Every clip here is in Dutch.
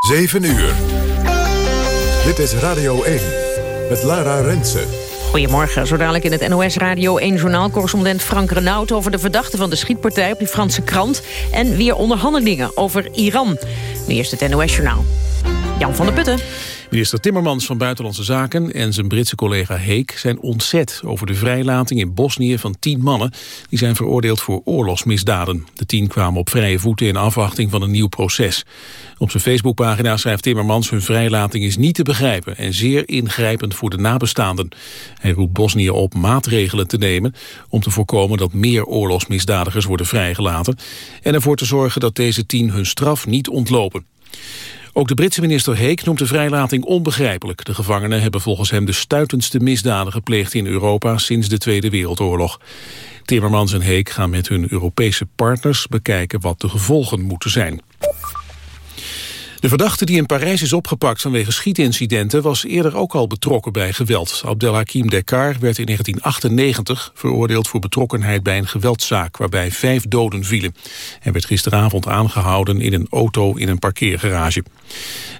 7 uur. Dit is Radio 1 met Lara Rensen. Goedemorgen, zo dadelijk in het NOS Radio 1-journaal... correspondent Frank Renaud over de verdachte van de schietpartij... op die Franse krant en weer onderhandelingen over Iran. Nu eerst het NOS-journaal. Jan van der Putten. Minister Timmermans van Buitenlandse Zaken en zijn Britse collega Heek zijn ontzet over de vrijlating in Bosnië van tien mannen die zijn veroordeeld voor oorlogsmisdaden. De tien kwamen op vrije voeten in afwachting van een nieuw proces. Op zijn Facebookpagina schrijft Timmermans hun vrijlating is niet te begrijpen en zeer ingrijpend voor de nabestaanden. Hij roept Bosnië op maatregelen te nemen om te voorkomen dat meer oorlogsmisdadigers worden vrijgelaten en ervoor te zorgen dat deze tien hun straf niet ontlopen. Ook de Britse minister Heek noemt de vrijlating onbegrijpelijk. De gevangenen hebben volgens hem de stuitendste misdaden gepleegd in Europa sinds de Tweede Wereldoorlog. Timmermans en Heek gaan met hun Europese partners bekijken wat de gevolgen moeten zijn. De verdachte die in Parijs is opgepakt vanwege schietincidenten... was eerder ook al betrokken bij geweld. Abdelhakim Dekar werd in 1998 veroordeeld voor betrokkenheid bij een geweldszaak... waarbij vijf doden vielen. Hij werd gisteravond aangehouden in een auto in een parkeergarage.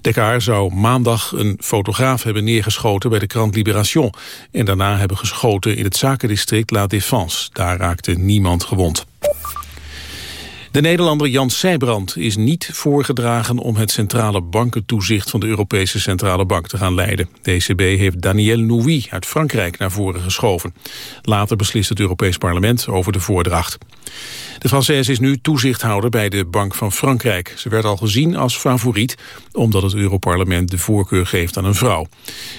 Dekar zou maandag een fotograaf hebben neergeschoten bij de krant Libération... en daarna hebben geschoten in het zakendistrict La Défense. Daar raakte niemand gewond. De Nederlander Jan Sijbrand is niet voorgedragen om het centrale bankentoezicht van de Europese Centrale Bank te gaan leiden. De ECB heeft Daniel Nouy uit Frankrijk naar voren geschoven. Later beslist het Europees Parlement over de voordracht. De Française is nu toezichthouder bij de Bank van Frankrijk. Ze werd al gezien als favoriet, omdat het Europarlement de voorkeur geeft aan een vrouw.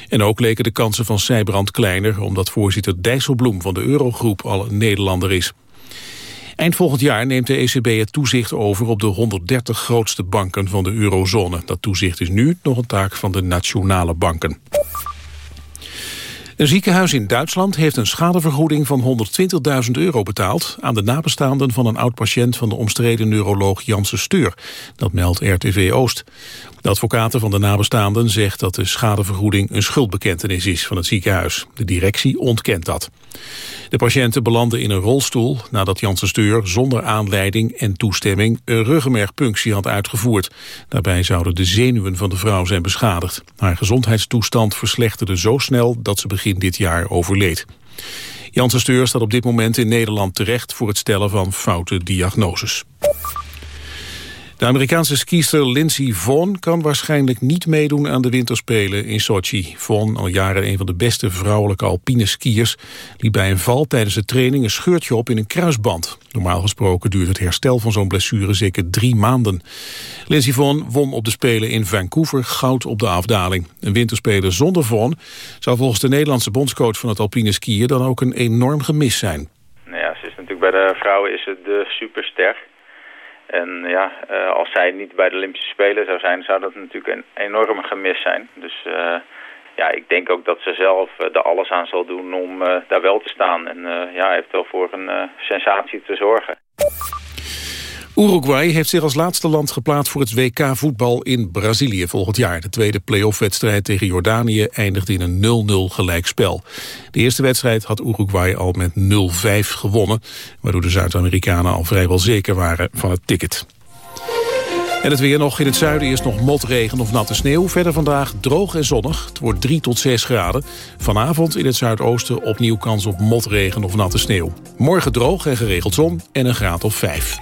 En ook leken de kansen van Sijbrand kleiner, omdat voorzitter Dijsselbloem van de Eurogroep al een Nederlander is. Eind volgend jaar neemt de ECB het toezicht over op de 130 grootste banken van de eurozone. Dat toezicht is nu nog een taak van de nationale banken. Een ziekenhuis in Duitsland heeft een schadevergoeding van 120.000 euro betaald aan de nabestaanden van een oud-patiënt van de omstreden neuroloog Janssen Steur. Dat meldt RTV Oost. De advocaten van de nabestaanden zegt dat de schadevergoeding een schuldbekentenis is van het ziekenhuis. De directie ontkent dat. De patiënten belanden in een rolstoel nadat Janssen Steur zonder aanleiding en toestemming een ruggenmergpunctie had uitgevoerd. Daarbij zouden de zenuwen van de vrouw zijn beschadigd. Haar gezondheidstoestand verslechterde zo snel dat ze begin dit jaar overleed. Janssen Steur staat op dit moment in Nederland terecht voor het stellen van foute diagnoses. De Amerikaanse skiester Lindsey Vonn kan waarschijnlijk niet meedoen aan de winterspelen in Sochi. Vonn, al jaren een van de beste vrouwelijke alpine skiers, liep bij een val tijdens de training een scheurtje op in een kruisband. Normaal gesproken duurt het herstel van zo'n blessure zeker drie maanden. Lindsey Vonn won op de Spelen in Vancouver goud op de afdaling. Een winterspeler zonder Vonn zou volgens de Nederlandse bondscoach van het alpine skiën dan ook een enorm gemis zijn. Nou ja, ze is natuurlijk bij de vrouwen is het de superster. En ja, uh, als zij niet bij de Olympische Spelen zou zijn, zou dat natuurlijk een enorme gemis zijn. Dus uh, ja, ik denk ook dat ze zelf uh, er alles aan zal doen om daar wel te staan. En ja, heeft wel voor een sensatie te zorgen. Uruguay heeft zich als laatste land geplaatst voor het WK voetbal in Brazilië volgend jaar. De tweede playoff-wedstrijd tegen Jordanië eindigde in een 0-0 gelijkspel. De eerste wedstrijd had Uruguay al met 0-5 gewonnen, waardoor de Zuid-Amerikanen al vrijwel zeker waren van het ticket. En het weer nog in het zuiden eerst nog motregen of natte sneeuw. Verder vandaag droog en zonnig. Het wordt 3 tot 6 graden. Vanavond in het zuidoosten opnieuw kans op motregen of natte sneeuw. Morgen droog en geregeld zon en een graad of 5.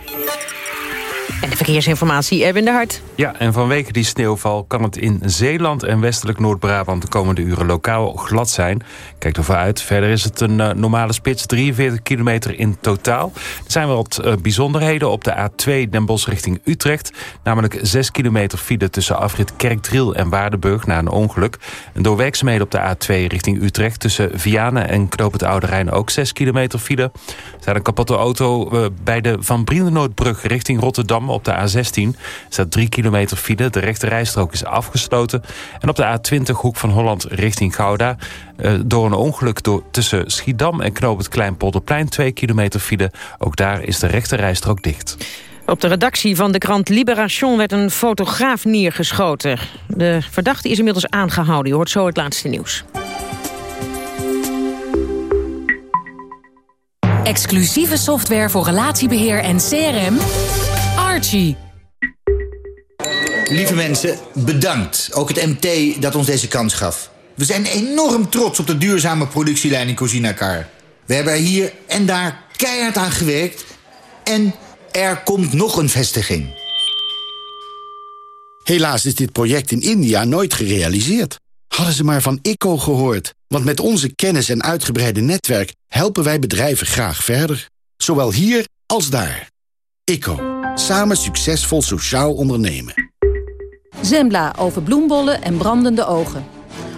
En de verkeersinformatie, Erwin de Hart. Ja, en vanwege die sneeuwval kan het in Zeeland en westelijk Noord-Brabant... de komende uren lokaal glad zijn. Kijk ervoor uit. Verder is het een uh, normale spits, 43 kilometer in totaal. Er zijn wat uh, bijzonderheden op de A2 Den Bosch richting Utrecht. Namelijk 6 kilometer file tussen afrit Kerkdriel en Waardenburg... na een ongeluk. En door werkzaamheden op de A2 richting Utrecht... tussen Vianen en Knoop het Oude Rijn ook 6 kilometer file. Er staat een kapotte auto uh, bij de Van Brienenoordbrug richting Rotterdam op de A16 staat 3 kilometer file. De rechte rijstrook is afgesloten. En op de A20 hoek van Holland richting Gouda... Uh, door een ongeluk door, tussen Schiedam en Knoop het Kleinpolderplein... 2 kilometer file. Ook daar is de rechte rijstrook dicht. Op de redactie van de krant Libération werd een fotograaf neergeschoten. De verdachte is inmiddels aangehouden. Je hoort zo het laatste nieuws. Exclusieve software voor relatiebeheer en CRM... Archie. Lieve mensen, bedankt. Ook het MT dat ons deze kans gaf. We zijn enorm trots op de duurzame productielijn in Cozinacar. We hebben er hier en daar keihard aan gewerkt. En er komt nog een vestiging. Helaas is dit project in India nooit gerealiseerd. Hadden ze maar van ICO gehoord. Want met onze kennis en uitgebreide netwerk... helpen wij bedrijven graag verder. Zowel hier als daar. ICO. Samen succesvol sociaal ondernemen. Zembla over bloembollen en brandende ogen.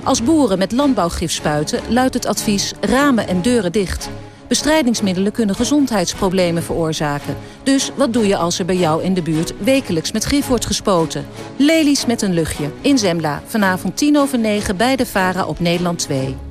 Als boeren met landbouwgif spuiten luidt het advies ramen en deuren dicht. Bestrijdingsmiddelen kunnen gezondheidsproblemen veroorzaken. Dus wat doe je als er bij jou in de buurt wekelijks met gif wordt gespoten? Lelies met een luchtje. In Zembla. Vanavond 10 over 9 bij de VARA op Nederland 2.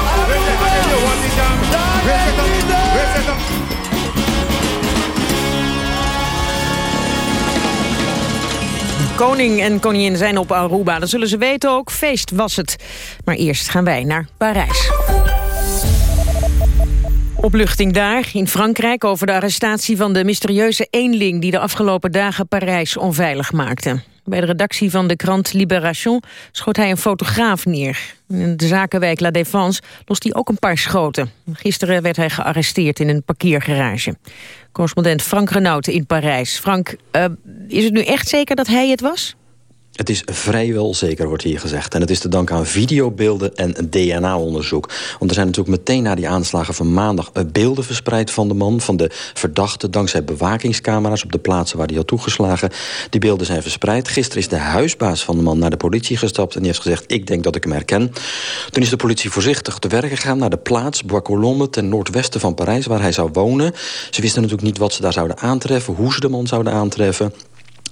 Koning en koningin zijn op Aruba. Dat zullen ze weten ook. Feest was het. Maar eerst gaan wij naar Parijs. Opluchting daar, in Frankrijk, over de arrestatie van de mysterieuze eenling... die de afgelopen dagen Parijs onveilig maakte. Bij de redactie van de krant Libération schoot hij een fotograaf neer. In de zakenwijk La Défense lost hij ook een paar schoten. Gisteren werd hij gearresteerd in een parkeergarage. Correspondent Frank Renaud in Parijs. Frank, uh, is het nu echt zeker dat hij het was? Het is vrijwel zeker, wordt hier gezegd. En het is te danken aan videobeelden en DNA-onderzoek. Want er zijn natuurlijk meteen na die aanslagen van maandag... Eh, beelden verspreid van de man, van de verdachte... dankzij bewakingscamera's op de plaatsen waar hij had toegeslagen. Die beelden zijn verspreid. Gisteren is de huisbaas van de man naar de politie gestapt... en die heeft gezegd, ik denk dat ik hem herken. Toen is de politie voorzichtig te werk gegaan naar de plaats... Bois Colombes, ten noordwesten van Parijs, waar hij zou wonen. Ze wisten natuurlijk niet wat ze daar zouden aantreffen... hoe ze de man zouden aantreffen...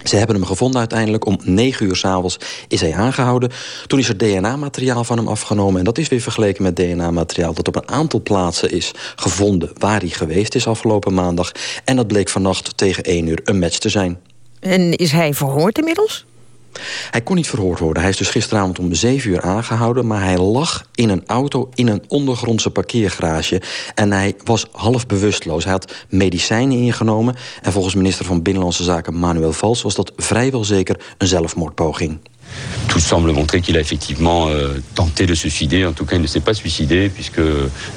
Ze hebben hem gevonden uiteindelijk. Om negen uur s'avonds is hij aangehouden. Toen is er DNA-materiaal van hem afgenomen. En dat is weer vergeleken met DNA-materiaal... dat op een aantal plaatsen is gevonden waar hij geweest is afgelopen maandag. En dat bleek vannacht tegen één uur een match te zijn. En is hij verhoord inmiddels? Hij kon niet verhoord worden. Hij is dus gisteravond om 7 uur aangehouden... maar hij lag in een auto in een ondergrondse parkeergarage... en hij was half bewusteloos. Hij had medicijnen ingenomen... en volgens minister van Binnenlandse Zaken Manuel Valls... was dat vrijwel zeker een zelfmoordpoging. Tout semble montrer qu'il a effectivement euh, tenté de se suicider. En tout cas, il ne s'est pas suicidé, puisque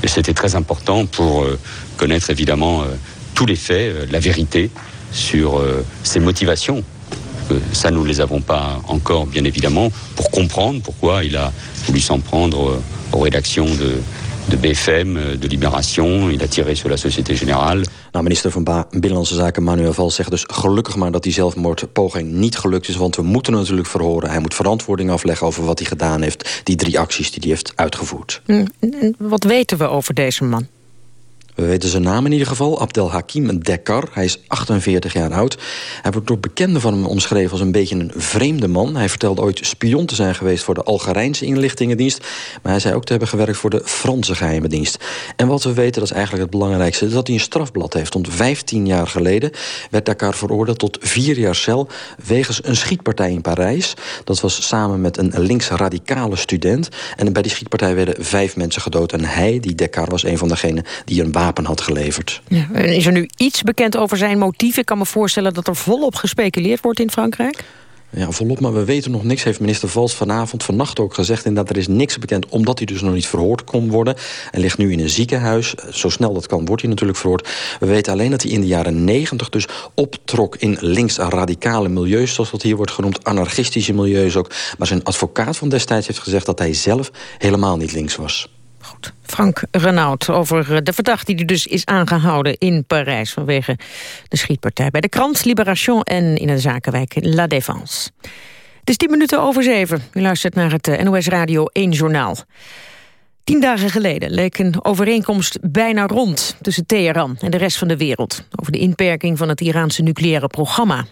c'était très important pour euh, connaître évidemment euh, tous les faits, euh, la vérité sur euh, ses motivations. Ça, nous ne les avons pas encore, bien évidemment, pour comprendre pourquoi il a voulu s'en prendre euh, aux rédactions de, de BFM, euh, de Libération. Il a tiré sur la Société Générale. Nou, minister van ba Binnenlandse Zaken Manuel Valls zegt dus gelukkig maar dat die zelfmoordpoging niet gelukt is. Want we moeten natuurlijk verhoren. Hij moet verantwoording afleggen over wat hij gedaan heeft. Die drie acties die hij heeft uitgevoerd. Hm, wat weten we over deze man? We weten zijn naam in ieder geval, Abdel Hakim Dekar. Hij is 48 jaar oud. Hij wordt door bekenden van hem omschreven als een beetje een vreemde man. Hij vertelde ooit spion te zijn geweest voor de Algerijnse inlichtingendienst. Maar hij zei ook te hebben gewerkt voor de Franse geheime dienst. En wat we weten, dat is eigenlijk het belangrijkste... dat hij een strafblad heeft. Want 15 jaar geleden werd Dekar veroordeeld tot vier jaar cel... wegens een schietpartij in Parijs. Dat was samen met een links-radicale student. En bij die schietpartij werden vijf mensen gedood. En hij, die Dekar, was een van degenen die een wapen had geleverd. Ja, is er nu iets bekend over zijn motief? Ik kan me voorstellen dat er volop gespeculeerd wordt in Frankrijk. Ja, volop, maar we weten nog niks, heeft minister Vals vanavond, vannacht ook gezegd. En dat er is niks bekend, omdat hij dus nog niet verhoord kon worden. Hij ligt nu in een ziekenhuis. Zo snel dat kan, wordt hij natuurlijk verhoord. We weten alleen dat hij in de jaren negentig dus optrok in links-radicale milieus, zoals dat hier wordt genoemd, anarchistische milieus ook. Maar zijn advocaat van destijds heeft gezegd dat hij zelf helemaal niet links was. Frank Renaud over eh, de verdachte die dus is aangehouden in Parijs... vanwege de schietpartij bij de krant Libération en in de zakenwijk La Défense. Het is tien minuten over zeven. U luistert naar het eh, NOS Radio 1 Journaal. Tien dagen geleden leek een overeenkomst bijna rond tussen Teheran en de rest van de wereld over de inperking van het Iraanse nucleaire programma.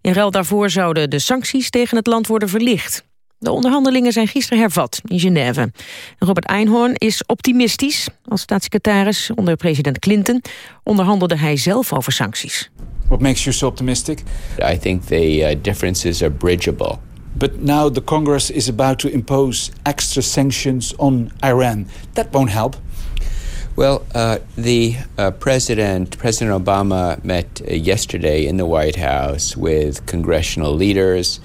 In ruil daarvoor zouden de sancties tegen het land worden verlicht. De onderhandelingen zijn gisteren hervat in Genève. Robert Einhorn is optimistisch. Als staatssecretaris onder president Clinton onderhandelde hij zelf over sancties. What makes you so optimistic? I think the uh, differences are bridgeable. But now the Congress is about to impose extra sanctions on Iran. That won't help. Well, uh, the uh, president, President Obama, met uh, yesterday in the White House with congressional leaders.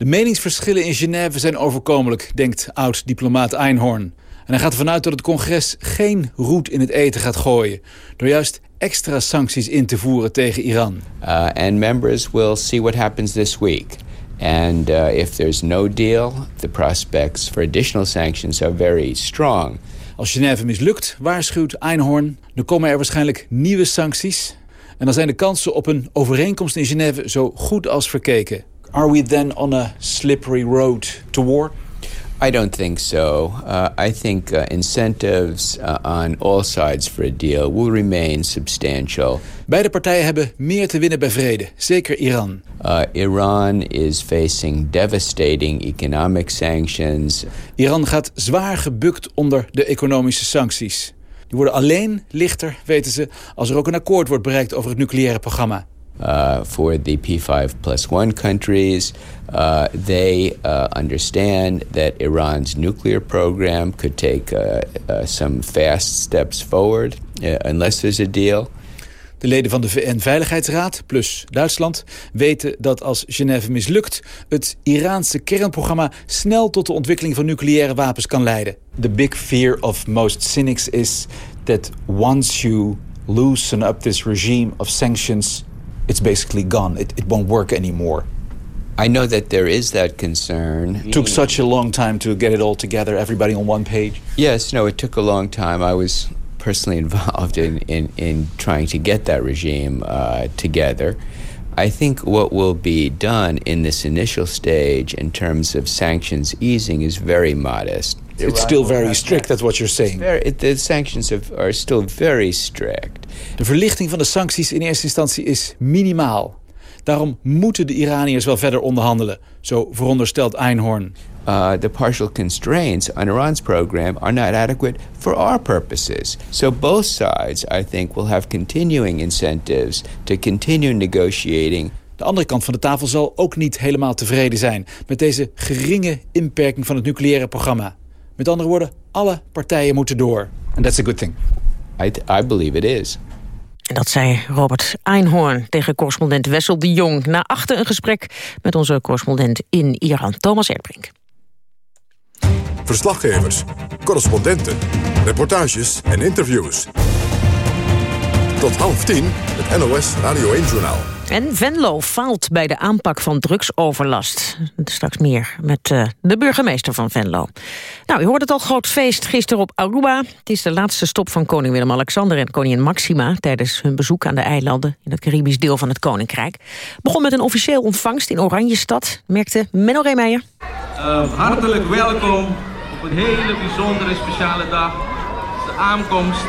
De meningsverschillen in Genève zijn overkomelijk, denkt oud-diplomaat Einhorn. En hij gaat ervan uit dat het congres geen roet in het eten gaat gooien... door juist extra sancties in te voeren tegen Iran. Uh, and members will see what happens this week. And uh, if there's no deal, the prospects for additional sanctions are very strong. Als Genève mislukt, waarschuwt Einhorn, dan komen er waarschijnlijk nieuwe sancties. En dan zijn de kansen op een overeenkomst in Genève zo goed als verkeken. Are we then on a slippery road to war? I don't think so. Uh, I think uh, incentives uh, on all sides for a deal will remain substantial. Beide partijen hebben meer te winnen bij vrede, zeker Iran. Uh, Iran is facing devastating economic sanctions. Iran gaat zwaar gebukt onder de economische sancties. Die worden alleen lichter, weten ze, als er ook een akkoord wordt bereikt over het nucleaire programma. Uh, for the P5 plus one countries, uh, they uh, understand that Iran's nuclear program could take uh, uh, some fast steps forward uh, unless there's a deal. De leden van de VN-veiligheidsraad, plus Duitsland, weten dat als Genève mislukt... het Iraanse kernprogramma snel tot de ontwikkeling van nucleaire wapens kan leiden. The big fear of most cynics is that once you loosen up this regime of sanctions... it's basically gone. It, it won't work anymore. I know that there is that concern. It took such a long time to get it all together, everybody on one page. Yes, no, it took a long time. I was personally involved in, in, in trying to get that regime uh, together. I think what will be done in this initial stage in terms of sanctions easing is very modest. It's still very strict, that's what you're saying. Very, the sanctions are still very strict. De verlichting van de sancties in eerste instantie is minimaal. Daarom moeten de Iraniërs wel verder onderhandelen, zo veronderstelt Einhorn. Uh, the partial constraints on Iran's program are not adequate for our purposes. So both sides, I think, will have continuing incentives to continue negotiating. De andere kant van de tafel zal ook niet helemaal tevreden zijn met deze geringe inperking van het nucleaire programma. Met andere woorden, alle partijen moeten door. And that's a good thing. I, I believe it is. En dat zei Robert Einhorn tegen correspondent Wessel de Jong... na achter een gesprek met onze correspondent in Iran, Thomas Erdbrink. Verslaggevers, correspondenten, reportages en interviews. Tot half tien, het NOS Radio 1-journaal. En Venlo faalt bij de aanpak van drugsoverlast. Straks meer met uh, de burgemeester van Venlo. Nou, u hoort het al, groot feest gisteren op Aruba. Het is de laatste stop van koning Willem-Alexander en koningin Maxima... tijdens hun bezoek aan de eilanden in het Caribisch deel van het koninkrijk. Begon met een officieel ontvangst in Oranjestad, merkte Menno Reemeijer. Uh, hartelijk welkom op een hele bijzondere speciale dag. De aankomst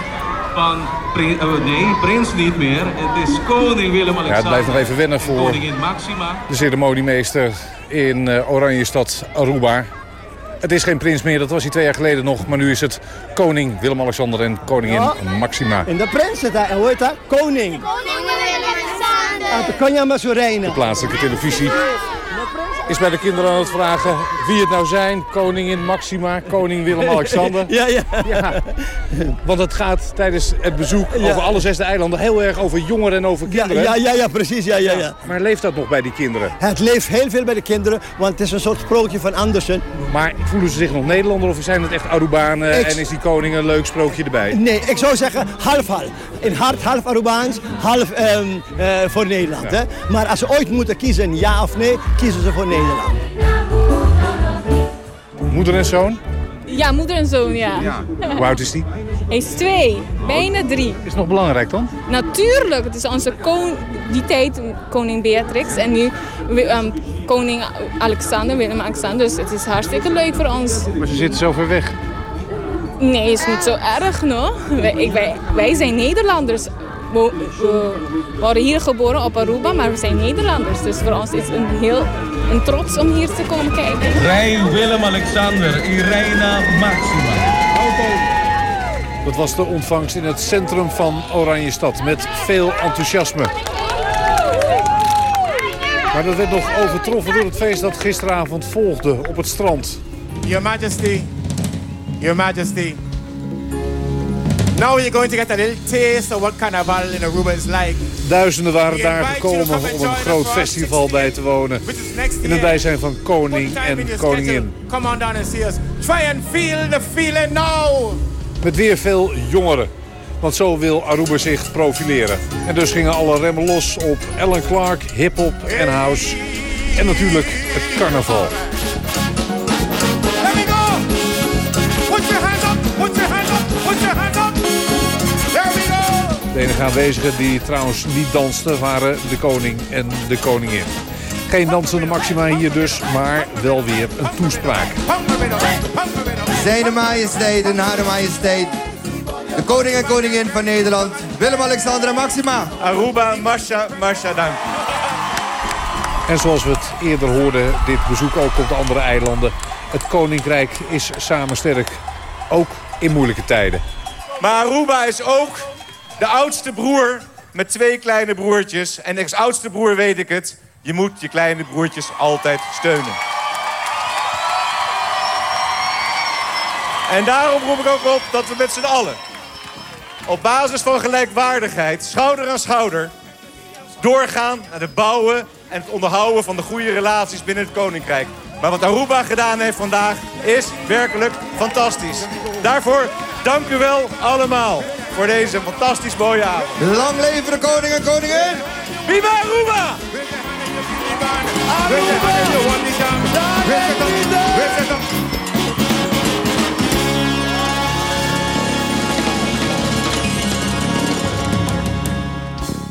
van prins, uh, nee, prins niet meer. Het is koning Willem-Alexander. Ja, het blijft nog even wennen voor koningin Maxima. de ceremoniemeester in uh, Oranjestad Aruba. Het is geen prins meer, dat was hij twee jaar geleden nog. Maar nu is het koning Willem-Alexander en koningin ja. Maxima. En de prins, hoe heet dat? Koning. Koning Willem-Alexander. Uit de Masurena. De plaatselijke televisie is bij de kinderen aan het vragen wie het nou zijn. Koningin Maxima, koning Willem-Alexander. ja, ja, ja. Want het gaat tijdens het bezoek ja. over alle zes de eilanden heel erg over jongeren en over kinderen. Ja, ja, ja, precies. Ja, ja, ja. Maar leeft dat nog bij die kinderen? Het leeft heel veel bij de kinderen, want het is een soort sprookje van Andersen. Maar voelen ze zich nog Nederlander of zijn het echt Arubanen ik... en is die koning een leuk sprookje erbij? Nee, ik zou zeggen half-half. In hart half Arubaans, half um, uh, voor Nederland. Hè? Maar als ze ooit moeten kiezen, ja of nee, kiezen ze voor Nederland. Moeder en zoon? Ja, moeder en zoon, ja. ja. Hoe oud is die? Hij is twee, bijna drie. Is het nog belangrijk dan? Natuurlijk. Het is onze koning, die tijd koning Beatrix en nu um, koning Alexander, Willem-Alexander. Dus het is hartstikke leuk voor ons. Maar ze zitten zo ver weg. Nee, is niet zo erg, no? Wij, ik- wij, wij zijn Nederlanders. We, we worden hier geboren op Aruba, maar we zijn Nederlanders. Dus voor ons is het een heel een trots om hier te komen kijken. Rij Willem-Alexander, Irena Maxima. Dat was de ontvangst in het centrum van Oranjestad met veel enthousiasme. Maar dat werd nog overtroffen door het feest dat gisteravond volgde op het strand. Your Majesty, Your Majesty. Now you're going to get a little taste of what carnival in Aruba is like. Duizenden waren daar gekomen om een groot festival bij te wonen. In het bijzijn van koning en koningin. Come on down and see us. Try and feel the feeling now. Met weer veel jongeren. Want zo wil Aruba zich profileren. En dus gingen alle remmen los op Alan Clark, hip-hop en house. En natuurlijk het carnaval. De enige aanwezigen die trouwens niet dansten waren de koning en de koningin. Geen dansende maxima hier dus, maar wel weer een toespraak. Zijne majesteit en hare majesteit. De koning en koningin van Nederland, Willem-Alexander en Maxima. Aruba, Masha, Masha, dank. En zoals we het eerder hoorden, dit bezoek ook op de andere eilanden. Het koninkrijk is samen sterk, ook in moeilijke tijden. Maar Aruba is ook de oudste broer met twee kleine broertjes. En als oudste broer weet ik het. Je moet je kleine broertjes altijd steunen. En daarom roep ik ook op dat we met z'n allen... op basis van gelijkwaardigheid, schouder aan schouder... doorgaan naar het bouwen en het onderhouden van de goede relaties binnen het Koninkrijk. Maar wat Aruba gedaan heeft vandaag is werkelijk fantastisch. Daarvoor dank u wel allemaal voor deze fantastisch mooie avond. Lang leven de koning en koningin! Viva Aruba!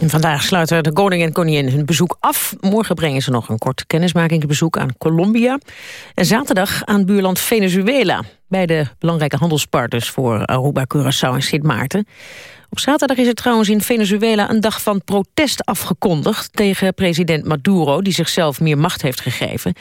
En vandaag sluiten de koning en koningin hun bezoek af. Morgen brengen ze nog een kort kennismakingsbezoek aan Colombia. En zaterdag aan buurland Venezuela. Beide belangrijke handelspartners voor Aruba, Curaçao en Sint Maarten. Op zaterdag is er trouwens in Venezuela een dag van protest afgekondigd... tegen president Maduro, die zichzelf meer macht heeft gegeven.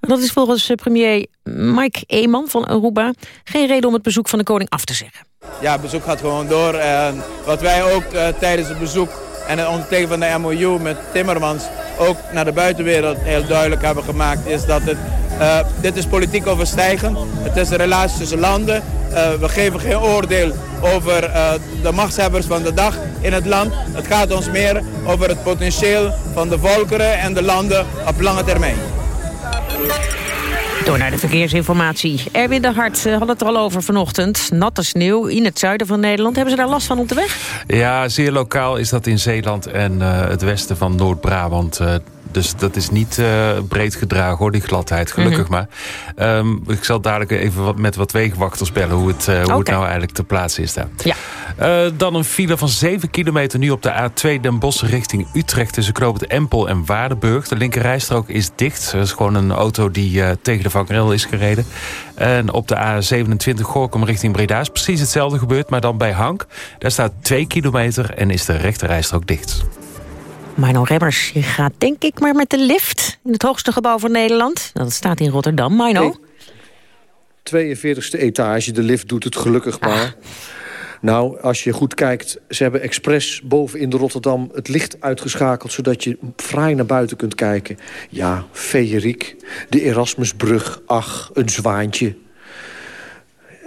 Dat is volgens eh, premier Mike Eeman van Aruba... geen reden om het bezoek van de koning af te zeggen. Ja, het bezoek gaat gewoon door. En wat wij ook uh, tijdens het bezoek en het ondertekenen van de MOU met Timmermans ook naar de buitenwereld heel duidelijk hebben gemaakt, is dat het, uh, dit is politiek overstijgend. Het is een relatie tussen landen. Uh, we geven geen oordeel over uh, de machtshebbers van de dag in het land. Het gaat ons meer over het potentieel van de volkeren en de landen op lange termijn. Door naar de verkeersinformatie. Erwin de Hart had het er al over vanochtend. Natte sneeuw in het zuiden van Nederland. Hebben ze daar last van op de weg? Ja, zeer lokaal is dat in Zeeland en uh, het westen van Noord-Brabant. Uh, dus dat is niet uh, breed gedragen hoor, die gladheid, gelukkig mm -hmm. maar. Um, ik zal dadelijk even wat, met wat wegenwachters bellen... hoe het, uh, hoe okay. het nou eigenlijk ter plaatse is daar. Ja. Uh, dan een file van 7 kilometer nu op de A2 Den Bosch richting Utrecht... tussen Knoopend Empel en Waardenburg. De linkerrijstrook is dicht. Er is gewoon een auto die tegen de vangrail is gereden. En op de A27 Gorkum richting Breda is precies hetzelfde gebeurd... maar dan bij Hank. Daar staat 2 kilometer en is de rechterrijstrook dicht. Mino Remmers, je gaat denk ik maar met de lift in het hoogste gebouw van Nederland. Dat staat in Rotterdam. Mino? Nee. 42e etage, de lift doet het gelukkig maar. Ah. Nou, als je goed kijkt, ze hebben expres boven in de Rotterdam het licht uitgeschakeld... zodat je fraai naar buiten kunt kijken. Ja, feeriek, de Erasmusbrug, ach, een zwaantje.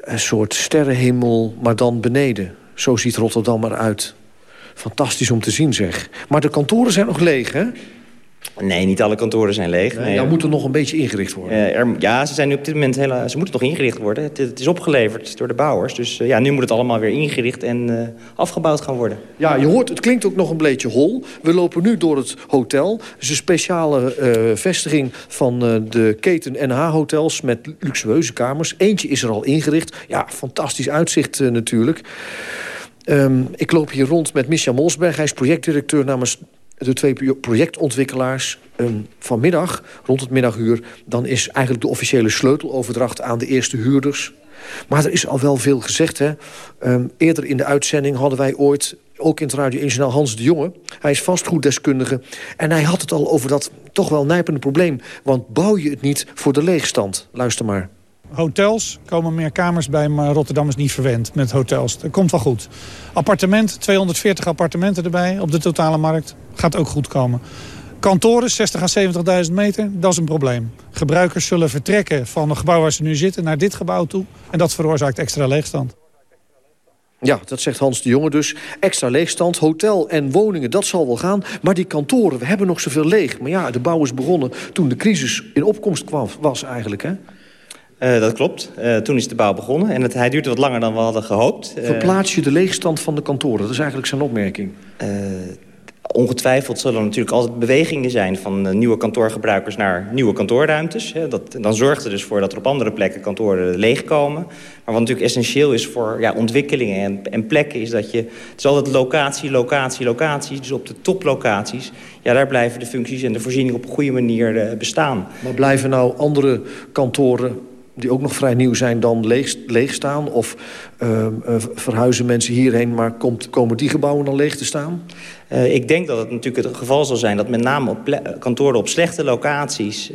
Een soort sterrenhemel, maar dan beneden. Zo ziet Rotterdam eruit. Fantastisch om te zien, zeg. Maar de kantoren zijn nog leeg, hè? Nee, niet alle kantoren zijn leeg. Nee, dan moet er nog een beetje ingericht worden. Uh, er, ja, ze zijn nu op dit moment hela, ze moeten nog ingericht worden. Het, het, is opgeleverd door de bouwers. Dus uh, ja, nu moet het allemaal weer ingericht en uh, afgebouwd gaan worden. Ja, je hoort, het klinkt ook nog een beetje hol. We lopen nu door het hotel. Het is een speciale vestiging van de keten NH-hotels met luxueuze kamers. Eentje is er al ingericht. Ja, fantastisch uitzicht natuurlijk. Um, ik loop hier rond met Misha Molsberg. Hij is projectdirecteur namens de twee projectontwikkelaars. Um, vanmiddag, rond het middaguur... dan is eigenlijk de officiële sleuteloverdracht aan de eerste huurders. Maar er is al wel veel gezegd. Hè? Um, eerder in de uitzending hadden wij ooit ook in het Radio 1 Hans de Jonge. Hij is vastgoeddeskundige. En hij had het al over dat toch wel nijpende probleem. Want bouw je het niet voor de leegstand? Luister maar. Hotels komen meer kamers bij, maar Rotterdam is niet verwend met hotels. Dat komt wel goed. Appartement, 240 appartementen erbij op de totale markt. Gaat ook goed komen. Kantoren, 60 à 70.000 meter, dat is een probleem. Gebruikers zullen vertrekken van het gebouw waar ze nu zitten naar dit gebouw toe. En dat veroorzaakt extra leegstand. Ja, dat zegt Hans de Jonge dus. Extra leegstand, hotel en woningen, dat zal wel gaan. Maar die kantoren, we hebben nog zoveel leeg. Maar ja, de bouw is begonnen toen de crisis in opkomst kwam, was eigenlijk, hè? Uh, dat klopt. Uh, toen is de bouw begonnen. En het, hij duurde wat langer dan we hadden gehoopt. Uh, Verplaats je de leegstand van de kantoren? Dat is eigenlijk zijn opmerking. Ongetwijfeld zullen er natuurlijk altijd bewegingen zijn... van nieuwe kantoorgebruikers naar nieuwe kantoorruimtes. Dat, dan zorgt er dus voor dat er op andere plekken kantoren leegkomen. Maar wat natuurlijk essentieel is voor ja, ontwikkelingen en, en, plekken... is dat je... Het is altijd locatie, locatie, locatie. Dus op de toplocaties... ja, daar blijven de functies en de voorzieningen op een goede manier bestaan. Maar blijven nou andere kantoren die ook nog vrij nieuw zijn, dan leeg, leeg staan? Of uh, verhuizen mensen hierheen, maar komt, komen die gebouwen dan leeg te staan? Uh, ik denk dat het natuurlijk het geval zal zijn... dat met name op kantoren op slechte locaties...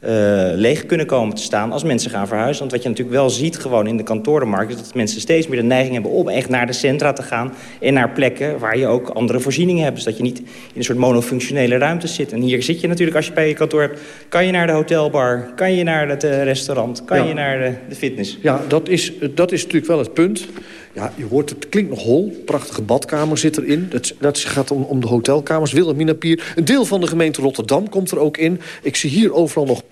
uh, leeg kunnen komen te staan als mensen gaan verhuizen. Want wat je natuurlijk wel ziet gewoon in de kantorenmarkt... is dat mensen steeds meer de neiging hebben om echt naar de centra te gaan... en naar plekken waar je ook andere voorzieningen hebt. Dus dat je niet in een soort monofunctionele ruimte zit. En hier zit je natuurlijk, als je bij je kantoor hebt... kan je naar de hotelbar, kan je naar het uh, restaurant, kan ja. je naar de, de, fitness. Ja, dat is, dat is natuurlijk wel het punt... Ja, je hoort, het klinkt nog hol. Prachtige badkamer zit erin. Dat, dat gaat om, de hotelkamers. Wilhelmina Pier. Een deel van de gemeente Rotterdam komt er ook in. Ik zie hier overal nog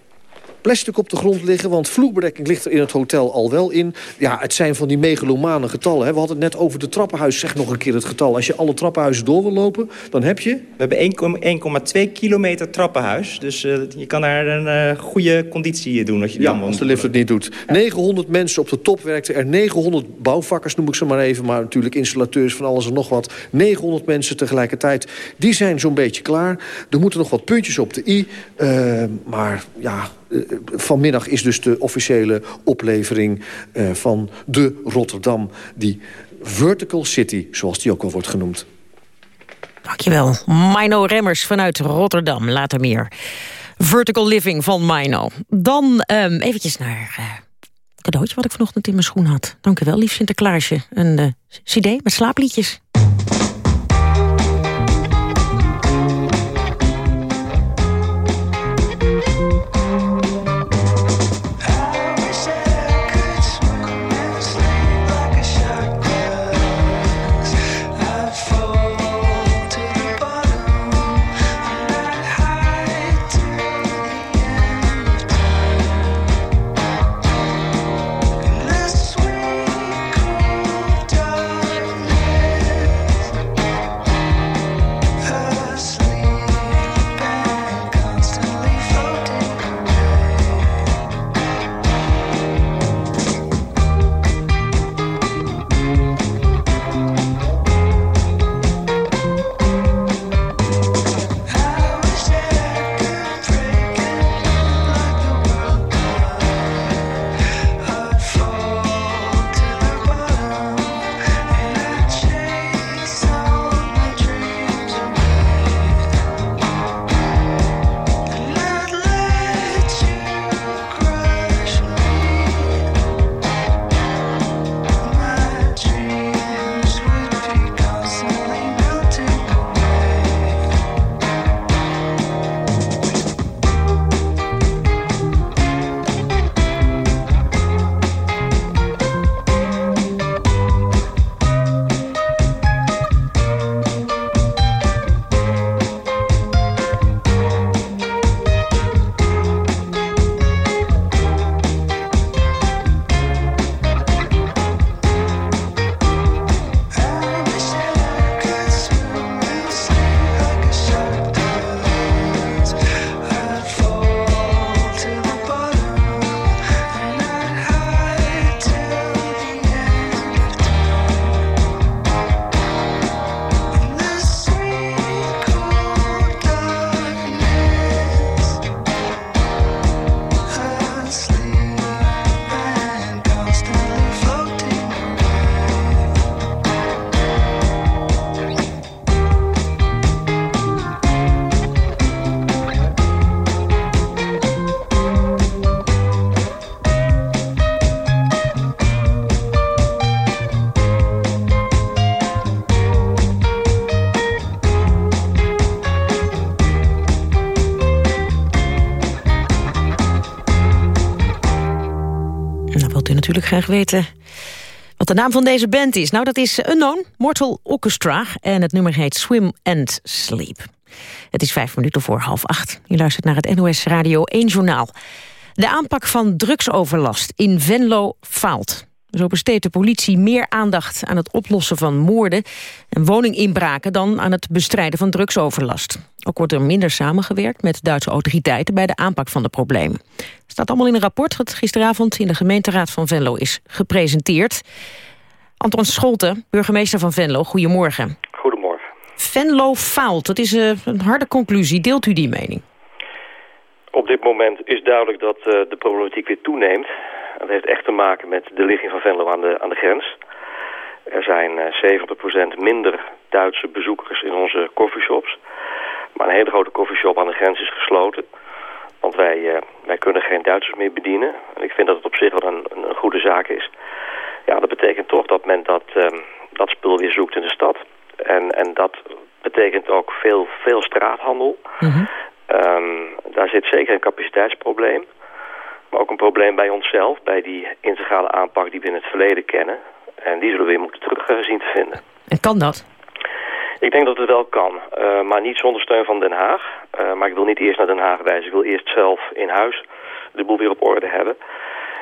plastic op de grond liggen... want vloerbedekking ligt er in het hotel al wel in. Ja, het zijn van die megalomane getallen. Hè. We hadden het net over de trappenhuis. Zeg nog een keer het getal. Als je alle trappenhuizen door wil lopen, dan heb je... We hebben 1,2 kilometer trappenhuis. Dus uh, je kan daar een uh, goede conditie doen. Als, je ja, als de lift het niet doet. Ja. 900 mensen op de top werkten er. 900 bouwvakkers noem ik ze maar even. Maar natuurlijk installateurs van alles en nog wat. 900 mensen tegelijkertijd. Die zijn zo'n beetje klaar. Er moeten nog wat puntjes op de i. Uh, maar ja, vanmiddag is dus de officiële oplevering uh, van de Rotterdam. Die Vertical City, zoals die ook al wordt genoemd. Dankjewel. Mino Remmers vanuit Rotterdam. Later meer. Vertical Living van Mino. Dan um, eventjes naar uh, cadeautje wat ik vanochtend in mijn schoen had. Dank u wel, lief Sinterklaasje. Een uh, cd met slaapliedjes. Graag weten wat de naam van deze band is. Nou, dat is Unknown, Mortal Orchestra. En het nummer heet Swim and Sleep. Het is vijf minuten voor half acht. Je luistert naar het NOS Radio 1 Journaal. De aanpak van drugsoverlast in Venlo faalt. Zo besteedt de politie meer aandacht aan het oplossen van moorden en woninginbraken dan aan het bestrijden van drugsoverlast. Ook wordt er minder samengewerkt met Duitse autoriteiten bij de aanpak van de problemen. Het staat allemaal in een rapport dat gisteravond in de gemeenteraad van Venlo is gepresenteerd. Anton Scholten, burgemeester van Venlo, goedemorgen. Goedemorgen. Venlo faalt, dat is eh, een harde conclusie. Deelt u die mening? Op dit moment is duidelijk dat uh, de problematiek weer toeneemt. Dat heeft echt te maken met de ligging van Venlo aan de, aan de grens. Er zijn uh, 70% minder Duitse bezoekers in onze coffeeshops. Maar een hele grote coffeeshop aan de grens is gesloten. Want wij, uh, wij kunnen geen Duitsers meer bedienen. En ik vind dat het op zich wel een, een goede zaak is. Ja, dat betekent toch dat men dat, um, dat spul weer zoekt in de stad. En, en dat betekent ook veel, veel straathandel. Mm -hmm. um, daar zit zeker een capaciteitsprobleem. Maar ook een probleem bij onszelf, bij die integrale aanpak die we in het verleden kennen. En die zullen we weer moeten terug zien te vinden. En kan dat? Ik denk dat het wel kan, uh, maar niet zonder steun van Den Haag. Uh, maar ik wil niet eerst naar Den Haag wijzen. Ik wil eerst zelf in huis de boel weer op orde hebben.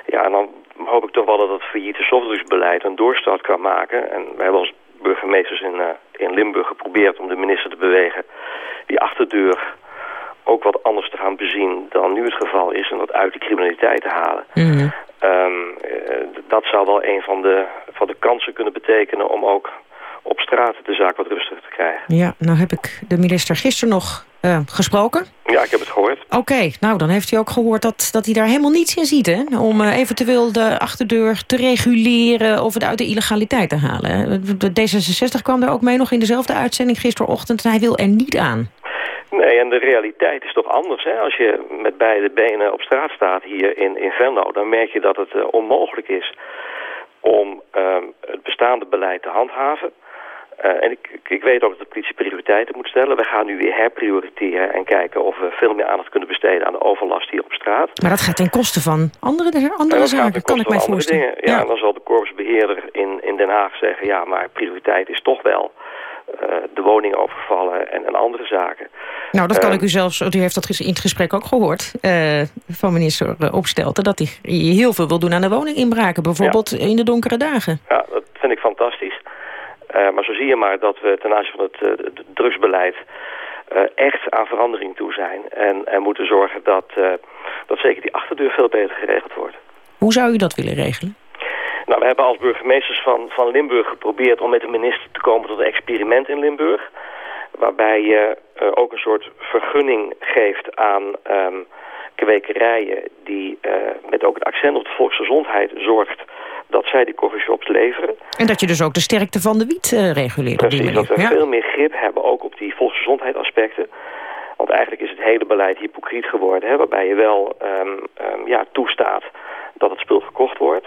Ja, en dan hoop ik toch wel dat het failliete softdrugsbeleid een doorstart kan maken. En wij hebben als burgemeesters in, uh, in Limburg geprobeerd om de minister te bewegen... die achterdeur ook wat anders te gaan bezien dan nu het geval is... en dat uit de criminaliteit te halen. Mm -hmm. um, dat zou wel een van de, van de kansen kunnen betekenen om ook op straat de zaak wat rustiger te krijgen. Ja, nou heb ik de minister gisteren nog uh, gesproken. Ja, ik heb het gehoord. Oké, okay, nou dan heeft hij ook gehoord dat, dat hij daar helemaal niets in ziet... Hè? om uh, eventueel de achterdeur te reguleren of het uit de illegaliteit te halen. De D66 kwam daar ook mee nog in dezelfde uitzending gisterochtend... en hij wil er niet aan. Nee, en de realiteit is toch anders. Hè? Als je met beide benen op straat staat hier in, in Venlo... dan merk je dat het uh, onmogelijk is om het bestaande beleid te handhaven... Uh, en ik, ik weet ook dat de politie prioriteiten moet stellen. We gaan nu weer herprioriteren en kijken of we veel meer aandacht kunnen besteden aan de overlast hier op straat. Maar dat gaat ten koste van andere, andere zaken, kan ik mij voorstellen. Dingen. Ja, ja, dan zal de korpsbeheerder in, in Den Haag zeggen, ja, maar prioriteit is toch wel de woning overvallen en, en andere zaken. Nou, dat kan uh, ik u zelfs, u heeft dat in het gesprek ook gehoord uh, van minister Opstelten, dat hij heel veel wil doen aan de woninginbraken, bijvoorbeeld ja. in de donkere dagen. Ja, dat vind ik fantastisch. Maar zo zie je maar dat we ten aanzien van het, het drugsbeleid echt aan verandering toe zijn. En, en moeten zorgen dat, dat zeker die achterdeur veel beter geregeld wordt. Hoe zou u dat willen regelen? Nou, we hebben als burgemeesters van, van Limburg geprobeerd om met de minister te komen tot een experiment in Limburg. Waarbij je ook een soort vergunning geeft aan um, kwekerijen die met ook het accent op de volksgezondheid zorgt dat zij die coffeeshops leveren. En dat je dus ook de sterkte van de wiet uh, reguleert Precies, op die manier. dat we ja. veel meer grip hebben ook op die volksgezondheidsaspecten. Want eigenlijk is het hele beleid hypocriet geworden, hè, waarbij je wel um, um, ja, toestaat dat het spul gekocht wordt.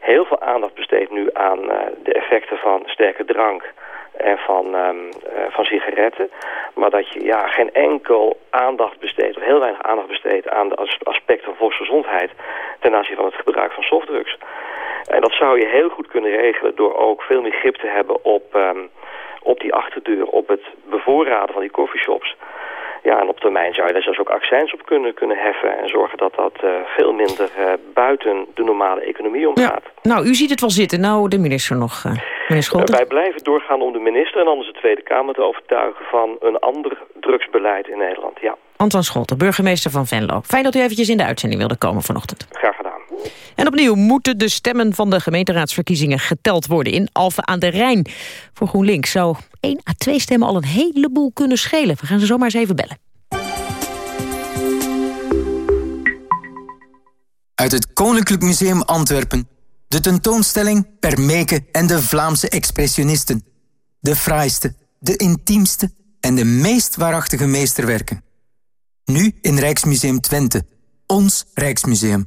Heel veel aandacht besteedt nu aan uh, de effecten van sterke drank en van, um, uh, van sigaretten. Maar dat je ja, geen enkel aandacht besteedt, of heel weinig aandacht besteedt aan de as aspecten van volksgezondheid ten aanzien van het gebruik van softdrugs. En dat zou je heel goed kunnen regelen door ook veel meer grip te hebben op, op die achterdeur, op het bevoorraden van die coffeeshops. Ja, en op termijn zou je daar zelfs ook accijns op kunnen, kunnen heffen... en zorgen dat dat uh, veel minder uh, buiten de normale economie omgaat. Ja. Nou, u ziet het wel zitten. Nou, de minister nog, uh, meneer Scholten. wij blijven doorgaan om de minister en anders de Tweede Kamer te overtuigen... van een ander drugsbeleid in Nederland, ja. Anton Scholten, burgemeester van Venlo. Fijn dat u eventjes in de uitzending wilde komen vanochtend. Graag gedaan. En opnieuw moeten de stemmen van de gemeenteraadsverkiezingen geteld worden in Alphen aan de Rijn. Voor GroenLinks zou 1 à 2 stemmen al een heleboel kunnen schelen. We gaan ze zomaar eens even bellen. Uit het Koninklijk Museum Antwerpen. De tentoonstelling Permeke en de Vlaamse expressionisten. De fraaiste, de intiemste en de meest waarachtige meesterwerken. Nu in Rijksmuseum Twente. Ons Rijksmuseum.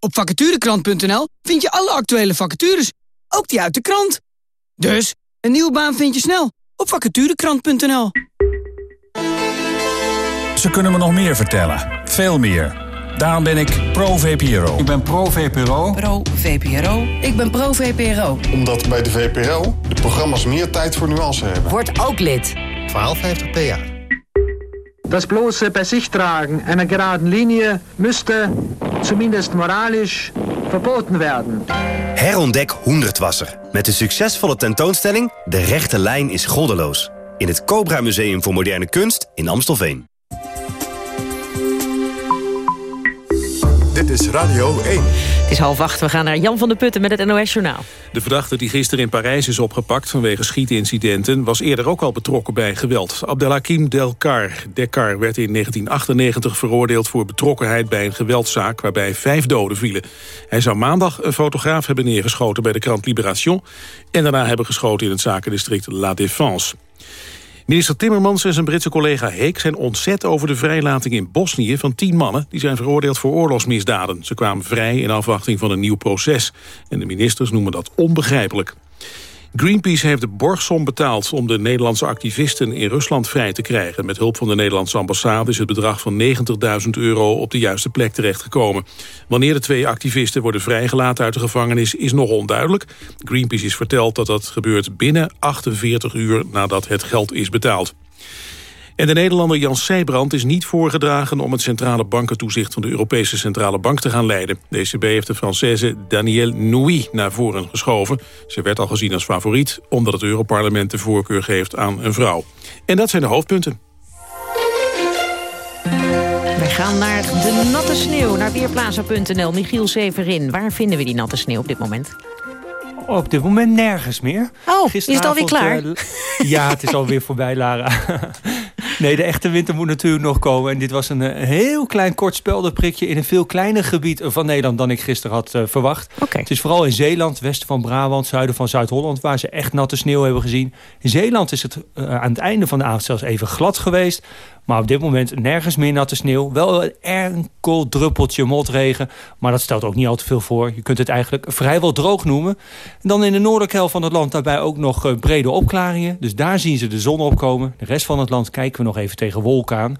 Op vacaturekrant.nl vind je alle actuele vacatures, ook die uit de krant. Dus, een nieuwe baan vind je snel op vacaturekrant.nl. Ze kunnen me nog meer vertellen. Veel meer. Daarom ben ik pro-VPRO. Ik ben pro-VPRO. Pro-VPRO. Ik ben pro-VPRO. Omdat bij de VPRO de programma's meer tijd voor nuance hebben. Word ook lid. 1250 PA. Das bloße bei sich tragen einer geraden Linie müsste, zumindest moralisch, verboten werden. Herontdek Hoendertwasser. Met de succesvolle tentoonstelling De rechte lijn is goddeloos. In het Cobra Museum voor Moderne Kunst in Amstelveen. Dit is Radio 1. Het is half acht, we gaan naar Jan van der Putten met het NOS-journaal. De verdachte die gisteren in Parijs is opgepakt vanwege schietincidenten... was eerder ook al betrokken bij geweld. Abdelhakim Delcar. Delcar werd in 1998 veroordeeld voor betrokkenheid bij een geweldzaak... waarbij vijf doden vielen. Hij zou maandag een fotograaf hebben neergeschoten bij de krant Libération... en daarna hebben geschoten in het zakendistrict La Défense. Minister Timmermans en zijn Britse collega Heek zijn ontzet over de vrijlating in Bosnië van tien mannen die zijn veroordeeld voor oorlogsmisdaden. Ze kwamen vrij in afwachting van een nieuw proces en de ministers noemen dat onbegrijpelijk. Greenpeace heeft de borgsom betaald om de Nederlandse activisten in Rusland vrij te krijgen. Met hulp van de Nederlandse ambassade is het bedrag van 90.000 euro op de juiste plek terechtgekomen. Wanneer de twee activisten worden vrijgelaten uit de gevangenis is nog onduidelijk. Greenpeace is verteld dat dat gebeurt binnen 48 uur nadat het geld is betaald. En de Nederlander Jan Sijbrand is niet voorgedragen... om het centrale bankentoezicht van de Europese Centrale Bank te gaan leiden. De ECB heeft de Française Danielle Nouy naar voren geschoven. Ze werd al gezien als favoriet... omdat het Europarlement de voorkeur geeft aan een vrouw. En dat zijn de hoofdpunten. Wij gaan naar de natte sneeuw, naar Weerplaza.nl. Michiel Severin, waar vinden we die natte sneeuw op dit moment? Op dit moment nergens meer. Oh, is het alweer klaar? Uh, ja, het is alweer voorbij, Lara. nee, de echte winter moet natuurlijk nog komen. En dit was een, een heel klein kort speldenprikje... in een veel kleiner gebied van Nederland dan ik gisteren had uh, verwacht. Okay. Het is vooral in Zeeland, westen van Brabant, zuiden van Zuid-Holland... waar ze echt natte sneeuw hebben gezien. In Zeeland is het uh, aan het einde van de avond zelfs even glad geweest. Maar op dit moment nergens meer natte sneeuw. Wel een enkel druppeltje motregen. Maar dat stelt ook niet al te veel voor. Je kunt het eigenlijk vrijwel droog noemen. En dan in de noordelijke helft van het land daarbij ook nog uh, brede opklaringen. Dus daar zien ze de zon opkomen. De rest van het land kijken we nog even tegen wolken aan.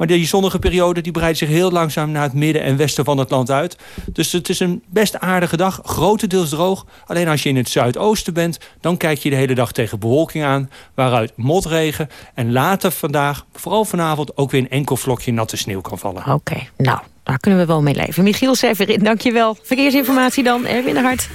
Maar die zonnige periode die breidt zich heel langzaam naar het midden en westen van het land uit. Dus het is een best aardige dag, grotendeels droog. Alleen als je in het zuidoosten bent, dan kijk je de hele dag tegen bewolking aan. Waaruit motregen en later vandaag, vooral vanavond, ook weer een enkel vlokje natte sneeuw kan vallen. Oké, nou, daar kunnen we wel mee leven. Michiel Severin, dankjewel. Verkeersinformatie dan, Erwin de Hart.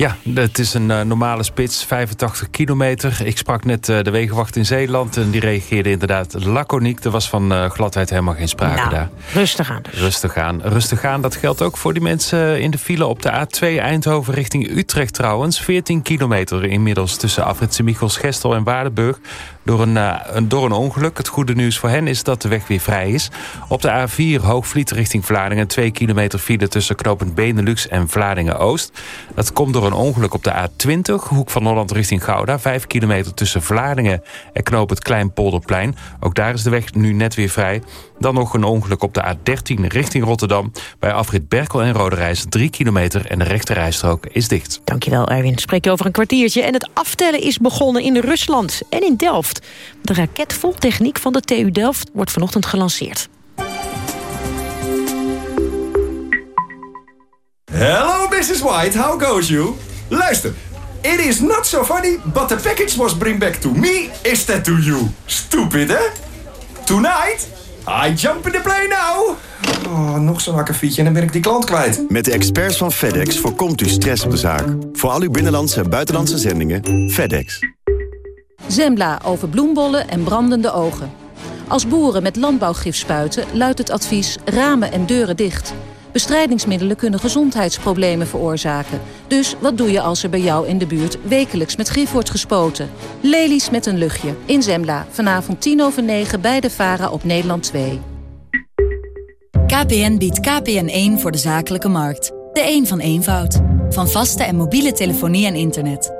Ja, het is een uh, normale spits, 85 kilometer. Ik sprak net uh, de wegenwacht in Zeeland en die reageerde inderdaad laconiek. Er was van uh, gladheid helemaal geen sprake nou, daar. Rustig aan dus. Rustig aan. Rustig aan, dat geldt ook voor die mensen in de file op de A2 Eindhoven richting Utrecht trouwens. 14 kilometer inmiddels tussen Afrit Michels, Gestel en Waardenburg. Door een, een, door een ongeluk. Het goede nieuws voor hen is dat de weg weer vrij is. Op de A4 Hoogvliet richting Vlaardingen. 2 kilometer file tussen knooppunt Benelux en Vlaardingen-Oost. Dat komt door een ongeluk op de A20. Hoek van Holland richting Gouda. 5 kilometer tussen Vlaardingen en knooppunt Kleinpolderplein. Ook daar is de weg nu net weer vrij. Dan nog een ongeluk op de A13 richting Rotterdam. Bij afrit Berkel en Roderijs 3 kilometer en de rechterrijstrook is dicht. Dankjewel Erwin. Spreek je over een kwartiertje. En het aftellen is begonnen in Rusland en in Delft. De raket vol techniek van de TU Delft wordt vanochtend gelanceerd. Hello Mrs. White, how goes you? Luister, it is not so funny, but the package was bring back to me instead to you. Stupid, hè? Tonight, I jump in the plane now. Oh, nog zo'n akkefietje en dan ben ik die klant kwijt. Met de experts van FedEx voorkomt u stress op de zaak. Voor al uw binnenlandse en buitenlandse zendingen, FedEx. Zembla over bloembollen en brandende ogen. Als boeren met landbouwgif spuiten luidt het advies ramen en deuren dicht. Bestrijdingsmiddelen kunnen gezondheidsproblemen veroorzaken. Dus wat doe je als er bij jou in de buurt wekelijks met gif wordt gespoten? Lelies met een luchtje. In Zembla, vanavond tien over negen bij de VARA op Nederland 2. KPN biedt KPN1 voor de zakelijke markt. De een van eenvoud. Van vaste en mobiele telefonie en internet.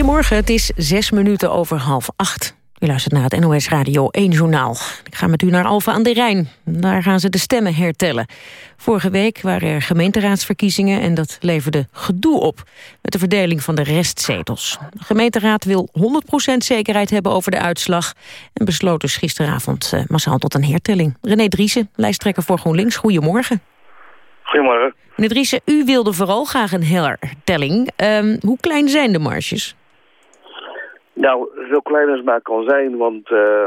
Goedemorgen, het is zes minuten over half acht. U luistert naar het NOS Radio 1 Journaal. Ik ga met u naar Alphen aan de Rijn. Daar gaan ze de stemmen hertellen. Vorige week waren er gemeenteraadsverkiezingen... en dat leverde gedoe op met de verdeling van de restzetels. De gemeenteraad wil 100% zekerheid hebben over de uitslag... en besloot dus gisteravond uh, massaal tot een hertelling. René Driessen, lijsttrekker voor GroenLinks, goedemorgen. Goedemorgen. Meneer Driessen, u wilde vooral graag een hertelling. Um, hoe klein zijn de marges? Nou, veel kleiner als het maar kan zijn, want uh,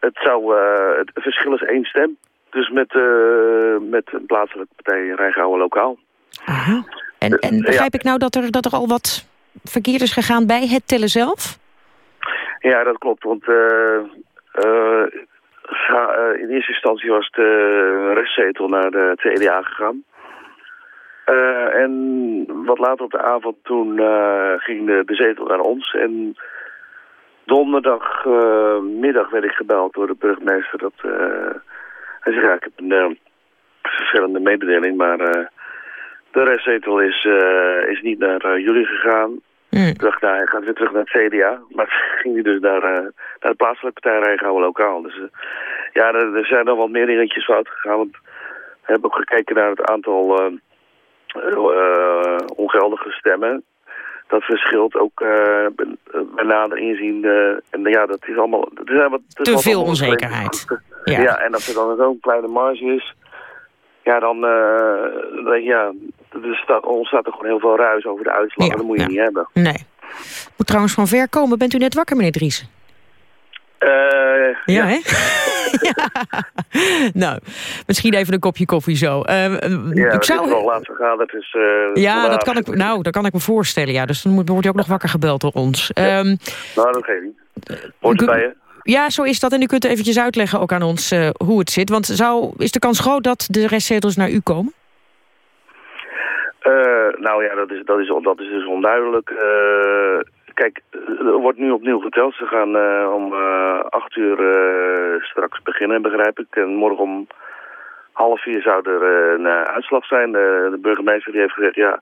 het, zou, uh, het verschil is één stem. Dus met, uh, met een plaatselijke partij Rijngouden lokaal. Aha. En, en begrijp ja. ik nou dat er, dat er al wat verkeerd is gegaan bij het tellen zelf? Ja, dat klopt, want in eerste instantie was de restzetel naar de CDA gegaan. Uh, en wat later op de avond toen uh, ging de, de, zetel naar ons. En donderdagmiddag uh, werd ik gebeld door de burgemeester. Dat, hij zei, ja, ik heb een vervelende mededeling, maar de restzetel is, is niet naar jullie gegaan. Mm. Ik dacht, nou, hij gaat weer terug naar het CDA. Maar ging hij dus naar, naar de plaatselijke partij Rijngouden Lokaal. Dus ja, er, er, zijn nog wat meer dingetjes fout gegaan. Want we hebben ook gekeken naar het aantal ongeldige stemmen. Dat verschilt ook uh, bij nader inzien. Uh, en ja, dat is allemaal... Er zijn wat, Te veel onzekerheid. Ja. ja. en als er dan zo'n kleine marge is... Ja, dan, dan ja, er staat, ontstaat er gewoon heel veel ruis over de uitslag. Ja, dat moet je ja. niet hebben. Nee. Moet trouwens van ver komen. Bent u net wakker, meneer Dries? Uh, ja, ja, hè? ja. Nou, misschien even een kopje koffie zo. Uh, ja, ik zou... wel laat vergaderd. Dus, uh, ja, dat kan, ik, nou, dat kan ik me voorstellen. Ja. Dus dan wordt u ook nog wakker gebeld door ons. Ja. Um, nou, dat geeft niet. Hoort bij je? Ja, zo is dat. En u kunt eventjes uitleggen ook aan ons uh, hoe het zit. Want zou, is de kans groot dat de restzetels naar u komen? nou ja, dat is, dat, is, dat is dus onduidelijk. Kijk, er wordt nu opnieuw geteld. Ze gaan uh, om uh, acht uur uh, straks beginnen, begrijp ik. En morgen om half vier zou er een uitslag zijn. de burgemeester die heeft gezegd, ja...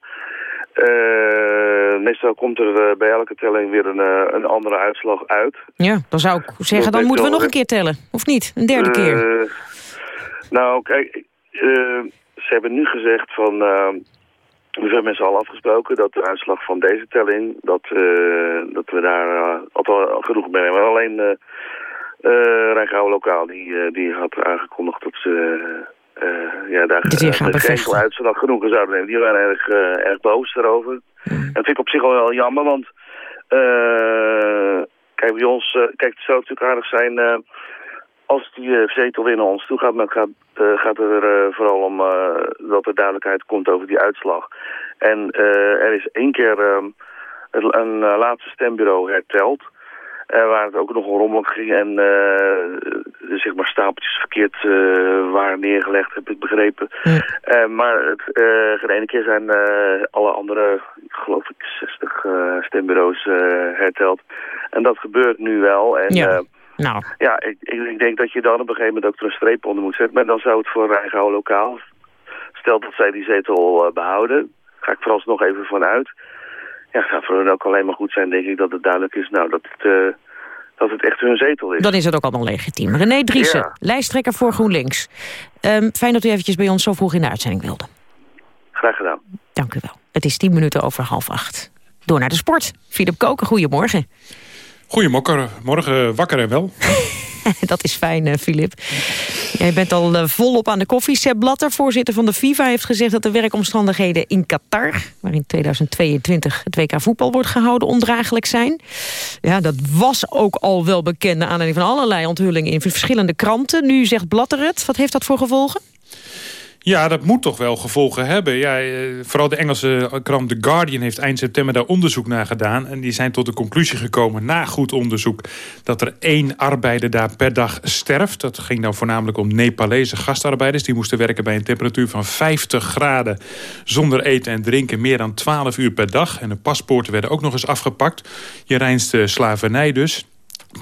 meestal komt er bij elke telling weer een, een andere uitslag uit. Ja, dan zou ik zeggen, dan moeten we nog een keer tellen. Of niet? Een derde keer? Nou, kijk, ze hebben nu gezegd van we hebben met z'n allen afgesproken dat de uitslag van deze telling, dat, uh, dat we daar uh, al genoeg mee hebben. Alleen uh, uh, Lokaal, die, die had aangekondigd dat ze ja, daar geen uitslag genoeg zouden nemen. Die waren erg, erg boos daarover. Mm. En dat vind ik op zich wel, wel jammer, want kijk, bij ons, kijk, het zou natuurlijk aardig zijn als die uh, zetel weer naar ons toe gaat, dan gaat, uh, gaat er uh, vooral om dat er duidelijkheid komt over die uitslag. En er is één keer ehm, een, een laatste stembureau herteld. waar het ook nog een rommel ging en zeg maar stapeltjes verkeerd waren neergelegd, heb ik begrepen. Ja. maar het, de ene keer zijn alle andere, geloof ik, 60 stembureaus herteld. En dat gebeurt nu wel. En, ja. Nou. Ja, ik, ik, denk dat je dan op een gegeven moment ook er een streep onder moet zetten. Maar dan zou het voor Rijngouden lokaal, stel dat zij die zetel uh, behouden, ga ik vooralsnog even vanuit. Ja, zou voor hen ook alleen maar goed zijn, denk ik, dat het duidelijk is nou, dat het, uh, dat het echt hun zetel is. Dan is het ook allemaal legitiem. René Driessen, ja. lijsttrekker voor GroenLinks. Um, fijn dat u eventjes bij ons zo vroeg in de uitzending wilde. Graag gedaan. Dank u wel. Het is tien minuten over half acht. Door naar de sport. Philip Koken, goedemorgen. Goedemorgen, morgen wakker en wel. Dat is fijn, Filip. Jij bent al uh, volop aan de koffie. Seb Blatter, voorzitter van de FIFA, heeft gezegd dat de werkomstandigheden in Qatar... waar in 2022 het WK voetbal wordt gehouden, ondraaglijk zijn. Ja, dat was ook al wel bekend... naar aanleiding van allerlei onthullingen in verschillende kranten. Nu zegt Blatter het. Wat heeft dat voor gevolgen? Ja, dat moet toch wel gevolgen hebben. Ja, eh, vooral de Engelse krant The Guardian heeft eind september daar onderzoek naar gedaan. En die zijn tot de conclusie gekomen, na goed onderzoek... dat er één arbeider daar per dag sterft. Dat ging nou voornamelijk om Nepalese gastarbeiders. Die moesten werken bij een temperatuur van 50 graden... zonder eten en drinken meer dan 12 uur per dag. En de paspoorten werden ook nog eens afgepakt. Je reinste slavernij dus.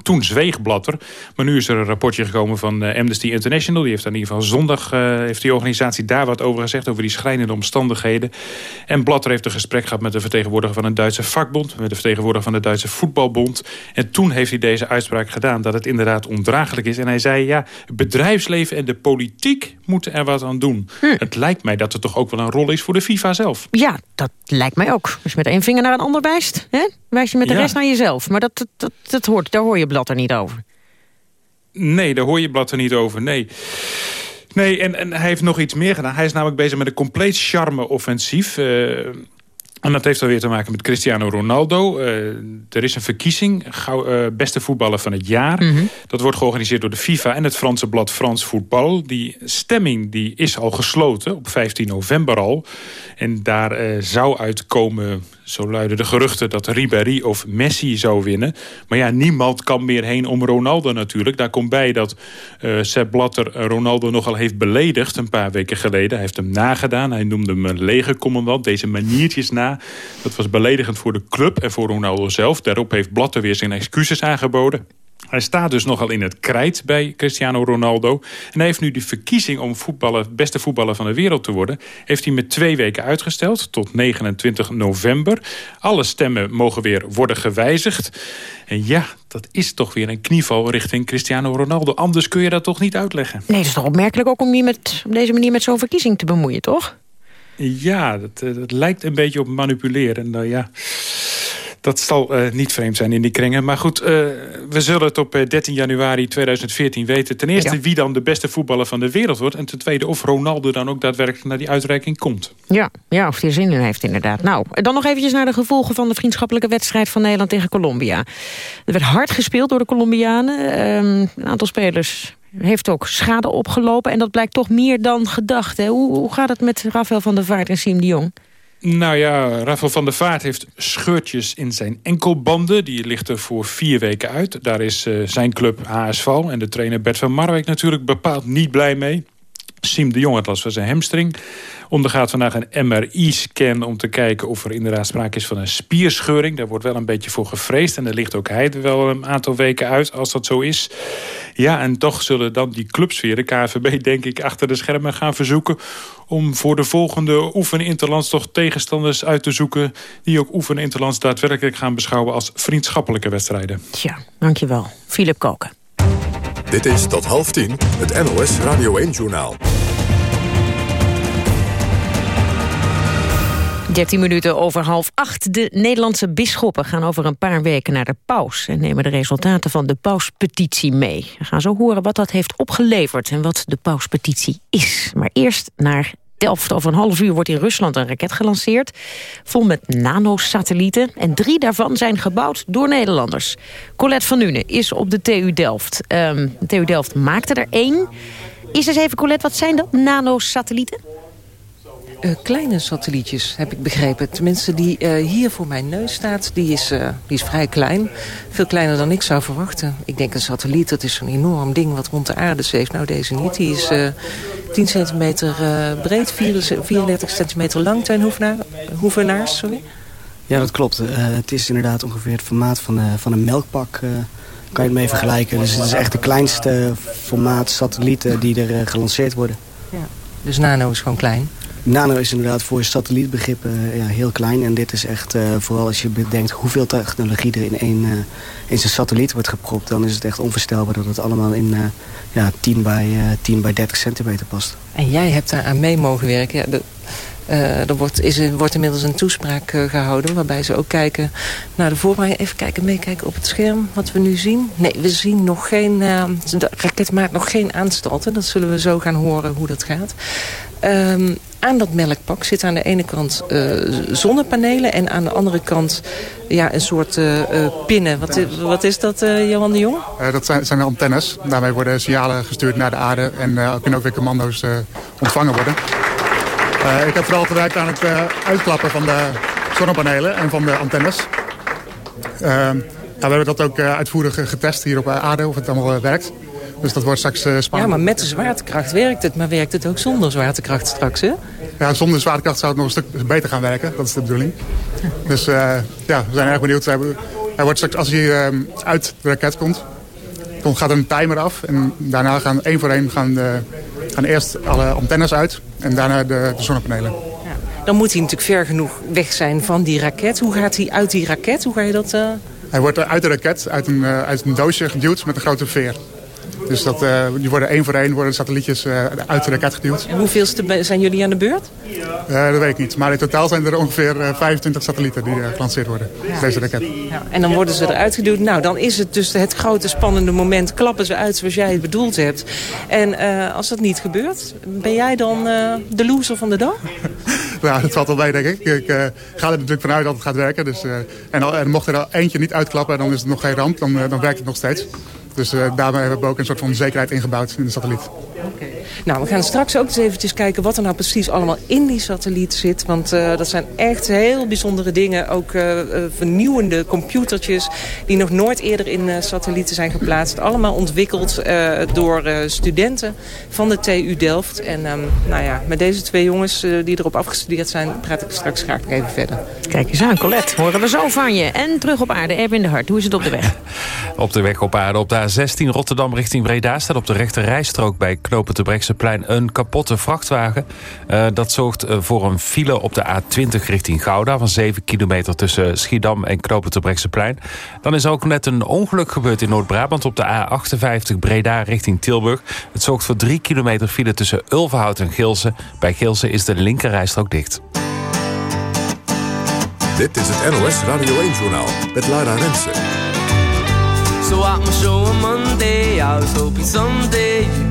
Toen zweeg Blatter. Maar nu is er een rapportje gekomen van uh, Amnesty International. Die heeft in ieder geval zondag uh, heeft die organisatie daar wat over gezegd. Over die schrijnende omstandigheden. En Blatter heeft een gesprek gehad met de vertegenwoordiger van een Duitse vakbond. Met de vertegenwoordiger van de Duitse voetbalbond. En toen heeft hij deze uitspraak gedaan. Dat het inderdaad ondraaglijk is. En hij zei ja, het bedrijfsleven en de politiek moeten er wat aan doen. Hm. Het lijkt mij dat er toch ook wel een rol is voor de FIFA zelf. Ja, dat lijkt mij ook. Als je met één vinger naar een ander wijst, hè? Wijs je met de rest naar jezelf. Maar dat, dat, dat, dat hoort, daar hoor je blad er niet over. Nee, daar hoor je blad er niet over, nee. Nee, en, en hij heeft nog iets meer gedaan. Hij is namelijk bezig met een compleet charme-offensief. Uh, en dat heeft dan weer te maken met Cristiano Ronaldo. Uh, er is een verkiezing, gauw, uh, beste voetballer van het jaar. Mm -hmm. Dat wordt georganiseerd door de FIFA en het Franse blad Frans Voetbal. Die stemming die is al gesloten, op 15 november al. En daar zou uitkomen, zo luiden de geruchten... dat Ribéry of Messi zou winnen. Maar ja, niemand kan meer heen om Ronaldo natuurlijk. Daar komt bij dat Sepp Blatter Ronaldo nogal heeft beledigd... een paar weken geleden. Hij heeft hem nagedaan. Hij noemde hem een legercommandant. Deze maniertjes na dat was beledigend voor de club en voor Ronaldo zelf. Daarop heeft Blatter weer zijn excuses aangeboden. Hij staat dus nogal in het krijt bij Cristiano Ronaldo. En hij heeft nu de verkiezing om voetballer, beste voetballer van de wereld te worden... heeft hij met twee weken uitgesteld tot 29 november. Alle stemmen mogen weer worden gewijzigd. En ja, dat is toch weer een knieval richting Cristiano Ronaldo. Anders kun je dat toch niet uitleggen. Nee, het is toch opmerkelijk ook om je met, op deze manier met zo'n verkiezing te bemoeien, toch? Ja, dat, eh, dat, lijkt een beetje op manipuleren. Nou ja, dat zal uh, niet vreemd zijn in die kringen. Maar goed, uh, we zullen het op 13 januari 2014 weten. Ten eerste ja. wie dan de beste voetballer van de wereld wordt. En ten tweede of Ronaldo dan ook daadwerkelijk naar die uitreiking komt. Ja, ja of hij er zin in heeft inderdaad. Nou, dan nog eventjes naar de gevolgen van de vriendschappelijke wedstrijd van Nederland tegen Colombia. Er werd hard gespeeld door de Colombianen. Um, een aantal spelers heeft ook schade opgelopen. En dat blijkt toch meer dan gedacht. Hè? Hoe, hoe gaat het met Rafael van der Vaart en Siem de Jong? Nou ja, Rafael van der Vaart heeft scheurtjes in zijn enkelbanden. Die ligt er voor vier weken uit. Daar is uh, zijn club HSV en de trainer Bert van Marwijk natuurlijk bepaald niet blij mee. Siem de Jong had last van zijn hamstring. Ondergaat vandaag een MRI-scan om te kijken of er inderdaad sprake is van een spierscheuring. Daar wordt wel een beetje voor gevreesd. En daar ligt ook hij wel een aantal weken uit als dat zo is. Ja, en toch zullen dan die clubs weer, de KNVB denk ik, achter de schermen gaan verzoeken... om voor de volgende oefenen interlands toch tegenstanders uit te zoeken... die ook oefenen interlands daadwerkelijk gaan beschouwen als vriendschappelijke wedstrijden. Ja, dankjewel. Philip Koken. Dit is tot half tien het NOS Radio 1-journaal. 13 minuten over half acht. De Nederlandse bisschoppen gaan over een paar weken naar de paus... en nemen de resultaten van de pauspetitie mee. We gaan zo horen wat dat heeft opgeleverd en wat de pauspetitie is. Maar eerst naar Delft. Over een half uur wordt in Rusland een raket gelanceerd... vol met nanosatellieten. En drie daarvan zijn gebouwd door Nederlanders. Colette van Nuenen is op de TU Delft. Um, de TU Delft maakte er één. Is eens even, Colette, wat zijn dat, nanosatellieten? Uh, kleine satellietjes, heb ik begrepen. Tenminste, die uh, hier voor mijn neus staat, die is, uh, die is vrij klein. Veel kleiner dan ik zou verwachten. Ik denk een satelliet, dat is zo'n enorm ding wat rond de aarde zweeft. Nou, deze niet. Die is 10 centimeter breed, 34 centimeter lang, ten hoevenaars, sorry. Ja, dat klopt. het is inderdaad ongeveer het formaat van, van een melkpak... kan je het mee vergelijken. Dus het is echt de kleinste formaat satellieten die er gelanceerd worden. Ja. Dus nano is gewoon klein? Nano is inderdaad voor satellietbegrippen uh, ja, heel klein. En dit is echt, uh, vooral als je bedenkt hoeveel technologie er in één uh, in zijn satelliet wordt gepropt... dan is het echt onvoorstelbaar dat het allemaal in ja, 10, bij, 10 bij 30 centimeter past. En jij hebt daar aan mee mogen werken. Ja, de, er wordt, is, er wordt inmiddels een toespraak gehouden... waarbij ze ook kijken naar de voorbereiding. Even kijken, meekijken op het scherm wat we nu zien. Nee, we zien nog geen... de raket maakt nog geen aanstalten. Dat zullen we zo gaan horen hoe dat gaat. Um, aan dat melkpak zitten aan de ene kant uh, zonnepanelen... en aan de andere kant ja, een soort uh, pinnen. Wat, wat is dat, Johan de Jong? dat zijn, zijn antennes. Daarmee worden signalen gestuurd naar de aarde... en kunnen ook weer commando's ontvangen worden. ik heb vooral gewerkt aan het uitklappen van de zonnepanelen en van de antennes. we hebben dat ook uitvoerig getest hier op aarde, of het allemaal werkt. Dus dat wordt straks spannend. Ja, maar met de zwaartekracht werkt het. Maar werkt het ook zonder zwaartekracht straks, hè? Ja, zonder zwaartekracht zou het nog een stuk beter gaan werken. Dat is de bedoeling. Dus ja, we zijn erg benieuwd. Hij wordt straks, als hij uh, uit de raket komt, dan gaat er een timer af. En daarna gaan één voor één gaan, de, gaan eerst alle antennes uit en daarna de, de zonnepanelen. Ja. Dan moet hij natuurlijk ver genoeg weg zijn van die raket. Hoe gaat hij uit die raket? Hoe ga je dat... Uh... Hij wordt uit de raket, uit een, uit een doosje geduwd met een grote veer. Dus dat, uh, die worden één voor één worden satellietjes uh, uit de raket geduwd. En hoeveelste zijn jullie aan de beurt? Uh, dat weet ik niet. Maar in totaal zijn er ongeveer 25 satellieten die gelanceerd worden. Ja. Deze raket. Ja. En dan worden ze eruit geduwd. Nou, dan is het dus het grote spannende moment. Klappen ze uit zoals jij het bedoeld hebt. En als dat niet gebeurt, ben jij dan de loser van de dag? ja, dat valt wel bij, denk ik. Ik ga er natuurlijk vanuit dat het gaat werken. Dus, en, al, en mocht er eentje niet uitklappen, dan is het nog geen ramp. Dan, dan werkt het nog steeds. Dus uh, daarmee hebben we ook een soort van zekerheid ingebouwd in de satelliet. Nou, we gaan straks ook eens eventjes kijken wat er nou precies allemaal in die satelliet zit. Want uh, dat zijn echt heel bijzondere dingen. Ook uh, vernieuwende computertjes die nog nooit eerder in satellieten zijn geplaatst. Allemaal ontwikkeld door studenten van de TU Delft. En um, nou ja, met deze twee jongens die erop afgestudeerd zijn... praat ik straks graag nog even verder. Kijk eens aan, Colette. Horen we zo van je. En terug op aarde, Erwin de Hart. Hoe is het op de weg? op de weg op aarde, op de A16 Rotterdam richting Breda... staat op de rechte rijstrook bij Knopen te Brechtseplein een kapotte vrachtwagen. Uh, dat zorgt uh, voor een file op de A20 richting Gouda... van 7 kilometer tussen Schiedam en Knopen te Brechtseplein. Dan is ook net een ongeluk gebeurd in Noord-Brabant... op de A58 Breda richting Tilburg. Het zorgt voor 3 kilometer file tussen Ulverhout en Gilsen. Bij Gilsen is de linkerrijstrook dicht. Dit is het NOS Radio 1-journaal met Lara Rensen. So at my show on Monday, I was hoping someday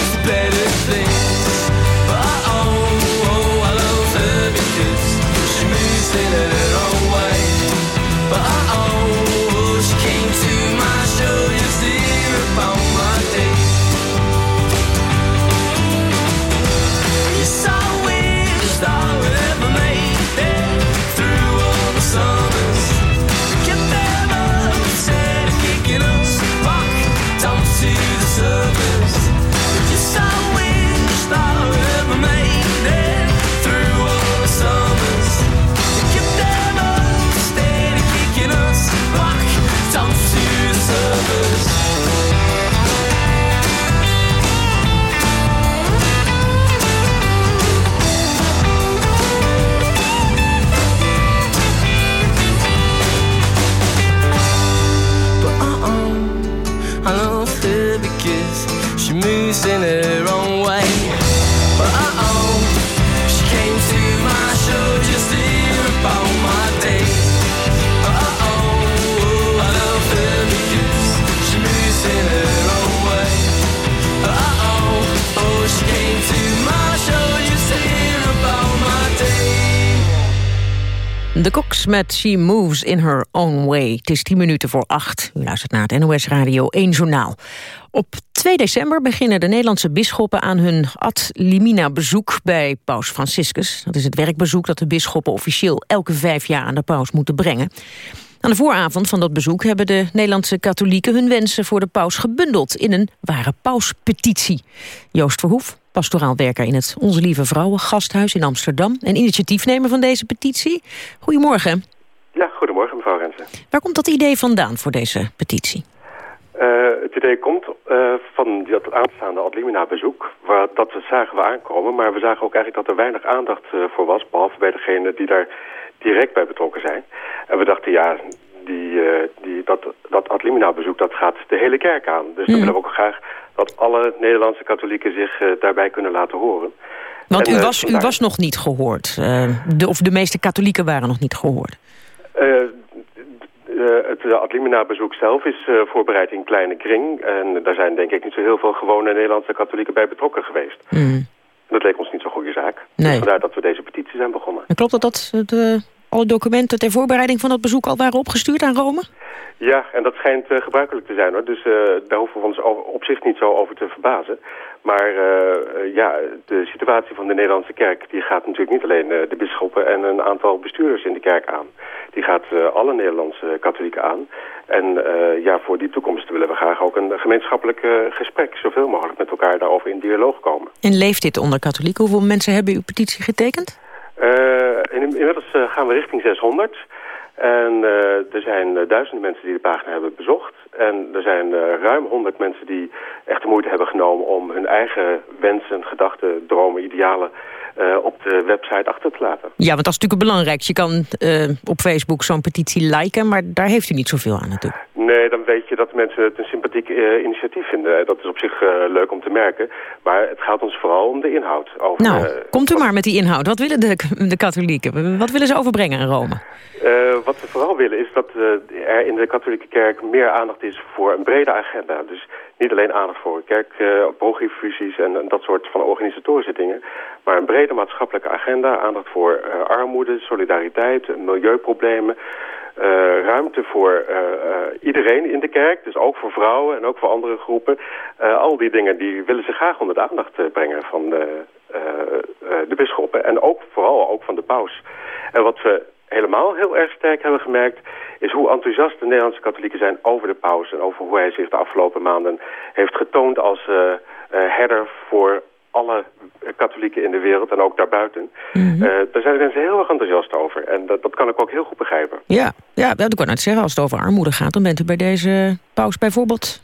better She Moves in Her Own Way. Het is tien minuten voor acht. U luistert naar het NOS Radio 1 Journaal. Op 2 december beginnen de Nederlandse bisschoppen aan hun ad limina bezoek bij paus Franciscus. Dat is het werkbezoek dat de bisschoppen officieel elke vijf jaar aan de paus moeten brengen. Aan de vooravond van dat bezoek hebben de Nederlandse katholieken hun wensen voor de paus gebundeld in een ware pauspetitie. Joost Verhoef, pastoraal werker in het Onze Lieve Vrouwen gasthuis in Amsterdam en initiatiefnemer van deze petitie. Goedemorgen. Ja, goedemorgen mevrouw Rensen. Waar komt dat idee vandaan voor deze petitie? Uh, het idee komt uh, van dat aanstaande Adlimina bezoek. Waar, dat zagen we aankomen, maar we zagen ook eigenlijk dat er weinig aandacht uh, voor was. Behalve bij degenen die daar direct bij betrokken zijn. En we dachten, ja, die, die, dat, dat Adlimina bezoek dat gaat de hele kerk aan. Dus mm. dan willen we ook graag dat alle Nederlandse katholieken zich daarbij kunnen laten horen. Want en, u, was, u was nog niet gehoord. de, of de meeste katholieken waren nog niet gehoord. Uh, het Adlimina-bezoek zelf is voorbereid in kleine kring. En daar zijn denk ik niet zo heel veel gewone Nederlandse katholieken bij betrokken geweest. Mm. Dat leek ons niet zo'n goede zaak. Nee. Dus vandaar dat we deze petitie zijn begonnen. En klopt dat dat de, alle documenten ter voorbereiding van dat bezoek al waren opgestuurd aan Rome? Ja, en dat schijnt uh, gebruikelijk te zijn hoor. Dus daar hoeven we ons op zich niet zo over te verbazen. Maar ja, de situatie van de Nederlandse kerk... die gaat natuurlijk niet alleen de bisschoppen en een aantal bestuurders in de kerk aan. Die gaat alle Nederlandse katholieken aan. En ja, voor die toekomst willen we graag ook een gemeenschappelijk gesprek... zoveel mogelijk met elkaar daarover in dialoog komen. En leeft dit onder katholieken? Hoeveel mensen hebben uw petitie getekend? In, inmiddels gaan we richting 600... En uh, er zijn duizenden mensen die de pagina hebben bezocht. En er zijn uh, ruim 100 mensen die echt de moeite hebben genomen om hun eigen wensen, gedachten, dromen, idealen op de website achter te laten. Ja, want dat is natuurlijk belangrijk. Je kan op Facebook zo'n petitie liken, maar daar heeft u niet zoveel aan natuurlijk. Nee, dan weet je dat mensen het een sympathiek initiatief vinden. Dat is op zich leuk om te merken. Maar het gaat ons vooral om de inhoud. Over, nou, komt u maar met die inhoud. Wat willen de, de katholieken? Wat willen ze overbrengen aan Rome? Wat we vooral willen is dat er in de katholieke kerk meer aandacht is voor een brede agenda. Dus niet alleen aandacht voor kerk, uh, en, en, dat soort van organisatorische dingen. Maar een brede maatschappelijke agenda. Aandacht voor armoede, solidariteit, milieuproblemen. ruimte voor iedereen in de kerk. Dus ook voor vrouwen en ook voor andere groepen. al die dingen die willen ze graag onder de aandacht brengen van de, de bisschoppen. En ook vooral ook van de paus. En wat we helemaal heel erg sterk hebben gemerkt... is hoe enthousiast de Nederlandse katholieken zijn over de paus... en over hoe hij zich de afgelopen maanden heeft getoond als uh, uh, herder voor alle katholieken in de wereld en ook daarbuiten. Mm -hmm. uh, daar zijn mensen heel erg enthousiast over. En dat, dat kan ik ook heel goed begrijpen. Ja, ja dat kan ik net zeggen. Als het over armoede gaat, dan bent u bij deze paus bijvoorbeeld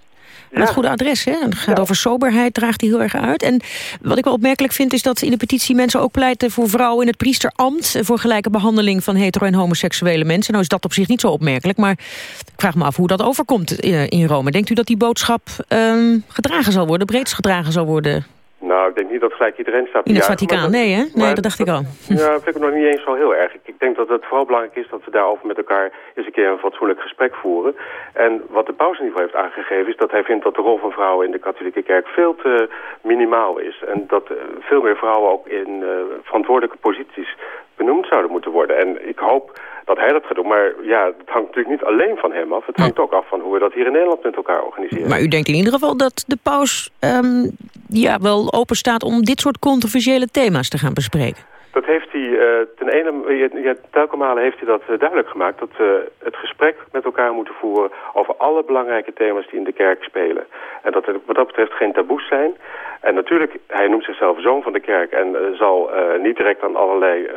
ja. het goede adres. Hè? Het gaat ja. over soberheid, draagt hij heel erg uit. En wat ik wel opmerkelijk vind is dat in de petitie mensen ook pleiten... voor vrouwen in het priesterambt... voor gelijke behandeling van hetero- en homoseksuele mensen. Nou is dat op zich niet zo opmerkelijk, maar ik vraag me af hoe dat overkomt in Rome. Denkt u dat die boodschap um, gedragen zal worden, breed gedragen zal worden... Nou, ik denk niet dat gelijk iedereen staat In het Vaticaan, nee hè? Nee, dat dacht ik al. Ja, dat vind ik nog niet eens zo heel erg. Ik, ik denk dat het vooral belangrijk is dat we daarover met elkaar eens een keer een fatsoenlijk gesprek voeren. En wat de paus in ieder geval heeft aangegeven is dat hij vindt dat de rol van vrouwen in de katholieke kerk veel te minimaal is. En dat uh, veel meer vrouwen ook in uh, verantwoordelijke posities benoemd zouden moeten worden. En ik hoop dat hij dat gaat doen. Maar ja, het hangt natuurlijk niet alleen van hem af. Het hangt ook af van hoe we dat hier in Nederland met elkaar organiseren. Maar u denkt in ieder geval dat de paus um, ja, wel open staat om dit soort controversiële thema's te gaan bespreken? Dat heeft hij uh, ten ene, ja, telkens malen heeft hij dat uh, duidelijk gemaakt. Dat we het gesprek met elkaar moeten voeren over alle belangrijke thema's die in de kerk spelen. En dat er wat dat betreft geen taboes zijn. En natuurlijk, hij noemt zichzelf zoon van de kerk en zal niet direct aan allerlei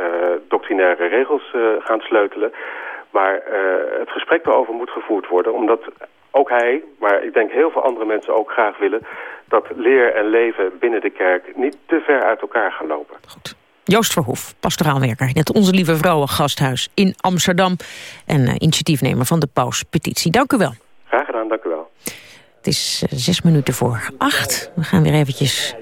doctrinaire regels gaan sleutelen. Maar het gesprek erover moet gevoerd worden, omdat ook hij, maar ik denk heel veel andere mensen ook graag willen... dat leer en leven binnen de kerk niet te ver uit elkaar gaan lopen. Goed. Joost Verhoef, pastoraalwerker in het Onze Lieve Vrouwen Gasthuis in Amsterdam... en uh, initiatiefnemer van de Pauspetitie. Dank u wel. Graag gedaan, dank u wel. Het is uh, zes minuten voor acht. We gaan weer eventjes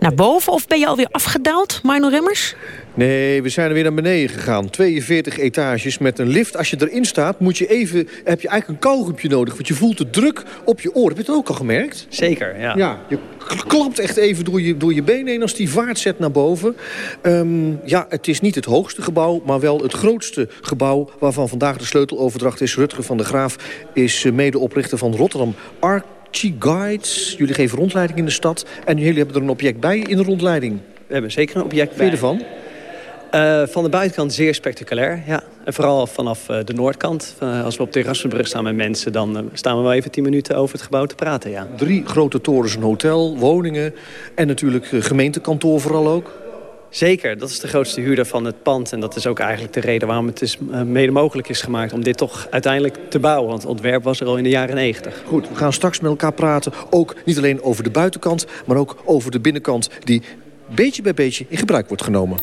naar boven of ben je alweer afgedaald, Mino Remmers? Nee, we zijn er weer naar beneden gegaan. 42 etages met een lift. Als je erin staat, moet je even, heb je eigenlijk een kauwgompje nodig. Want je voelt de druk op je oor. Heb je het ook al gemerkt? Zeker, ja. Ja, je klapt echt even door je, door je benen heen als die vaart zet naar boven. Ehm, ja, het is niet het hoogste gebouw, maar wel het grootste gebouw... waarvan vandaag de sleuteloverdracht is. Rutger van der Graaf is eh, medeoprichter van Rotterdam Archie Guides. Jullie geven rondleiding in de stad. En jullie hebben er een object bij in de rondleiding. We hebben zeker een object Vind bij. ervan? Eh, van de buitenkant zeer spectaculair, ja. En vooral vanaf eh, de noordkant. Eh, als we op de Erasmusbrug staan met mensen... dan staan we wel even tien minuten over het gebouw te praten, ja. Drie grote torens, een hotel, woningen... en natuurlijk gemeentekantoor vooral ook. Zeker, dat is de grootste huurder van het pand. En dat is ook eigenlijk de reden waarom het is, eh, mede mogelijk is gemaakt... om dit toch uiteindelijk te bouwen. Want het ontwerp was er al in de jaren 90. Goed, we gaan straks met elkaar praten. Ook niet alleen over de buitenkant, maar ook over de binnenkant... die beetje bij beetje in gebruik wordt genomen.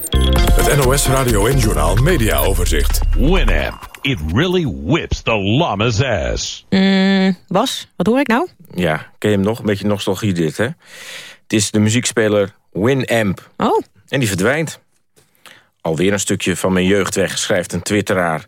Het NOS Radio en Journaal Media Overzicht. Winamp. It really whips the llama's ass. Mm, Bas, wat hoor ik nou? Ja, ken je hem nog? Een beetje nostalgie dit, hè? Het is de muziekspeler Winamp. Oh. En die verdwijnt. Alweer een stukje van mijn jeugd weg, schrijft een twitteraar.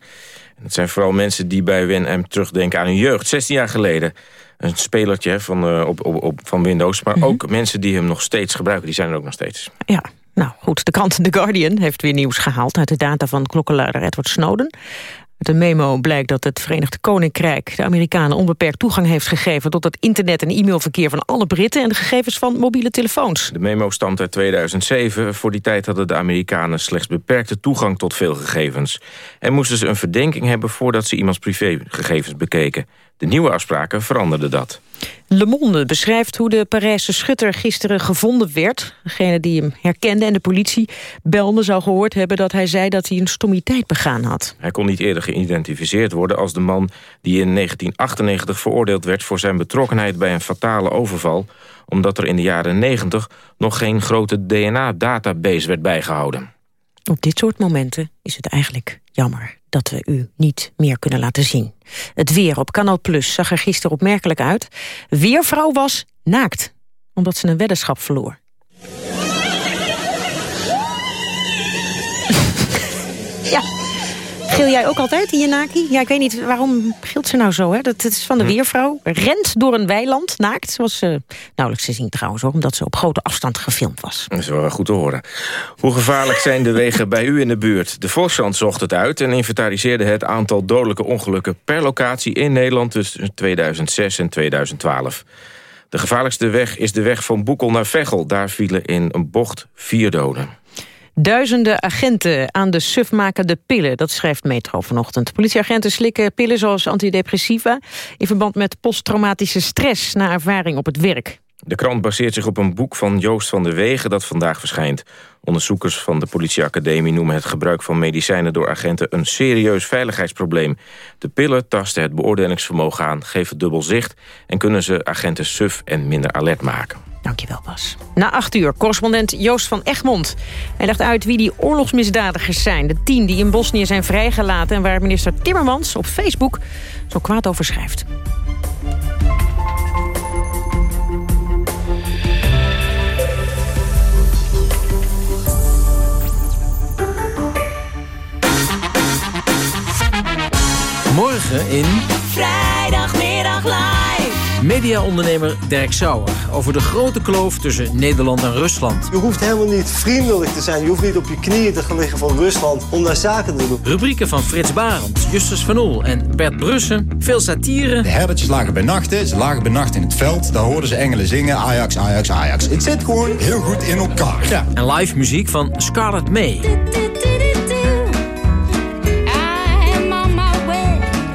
En het zijn vooral mensen die bij Winamp terugdenken aan hun jeugd. 16 jaar geleden. Een spelertje van, eh, op, op, op, van Windows. Maar ook mensen die hem nog steeds gebruiken. Die zijn er ook nog steeds. Ja, nou goed. De krant The Guardian heeft weer nieuws gehaald... uit de data van klokkenluider Edward Snowden. Uit memo blijkt dat het Verenigd Koninkrijk... de Amerikanen onbeperkt toegang heeft gegeven... tot het internet- en e-mailverkeer van alle Britten... en de gegevens van mobiele telefoons. De memo stamt uit 2007. Voor die tijd hadden de Amerikanen slechts beperkte toegang tot veel gegevens. En moesten ze een verdenking hebben voordat ze iemands privégegevens bekeken. De nieuwe afspraken veranderden dat. Le Monde beschrijft hoe de Parijse schutter gisteren gevonden werd. Degene die hem herkende en de politie belde zou gehoord hebben... dat hij zei dat hij een stommiteit begaan had. Hij kon niet eerder geïdentificeerd worden als de man die in 1998 veroordeeld werd voor zijn betrokkenheid bij een fatale overval, omdat er in de jaren 90 nog geen grote DNA-database werd bijgehouden. Op dit soort momenten is het eigenlijk jammer dat we u niet meer kunnen laten zien. Het weer op Canal Plus zag er gisteren opmerkelijk uit. Weervrouw was naakt, omdat ze een weddenschap verloor. ja. Gil jij ook altijd in je naki? Ja, ik weet niet, waarom gilt ze nou zo? Hè? Dat, is van de weervrouw. Rent door een weiland, naakt. Zoals ze nauwelijks te zien trouwens, hoor, omdat ze op grote afstand gefilmd was. Dat is wel goed te horen. Hoe gevaarlijk zijn de wegen bij u in de buurt? De Volkskrant zocht het uit en inventariseerde het aantal dodelijke ongelukken... per locatie in Nederland tussen 2006 en 2012. De gevaarlijkste weg is de weg van Boekel naar Veghel. Daar vielen in een bocht vier doden. Duizenden agenten aan de sufmakende pillen, dat schrijft Metro vanochtend. Politieagenten slikken pillen zoals antidepressiva... in verband met posttraumatische stress na ervaring op het werk. De krant baseert zich op een boek van Joost van der Wegen dat vandaag verschijnt. Onderzoekers van de politieacademie noemen het gebruik van medicijnen door agenten een serieus veiligheidsprobleem. De pillen tasten het beoordelingsvermogen aan, geven dubbel zicht en kunnen ze agenten suf en minder alert maken. Dankjewel, Bas. Na acht uur, correspondent Joost van Egmond. Hij legt uit wie die oorlogsmisdadigers zijn. De tien die in Bosnië zijn vrijgelaten... en waar minister Timmermans op Facebook zo kwaad over schrijft. Morgen in... Mediaondernemer Dirk Sauer over de grote kloof tussen Nederland en Rusland. Je hoeft helemaal niet vriendelijk te zijn. Je hoeft niet op je knieën te gaan liggen van Rusland om daar zaken te doen. Rubrieken van Frits Barend, Justus van Oel en Bert Brussen. Veel satire. De herdertjes lagen bij nachten, ze lagen bij nacht in het veld. Daar hoorden ze engelen zingen, Ajax, Ajax, Ajax. Het zit gewoon heel goed in elkaar. Ja. En live muziek van Scarlett May.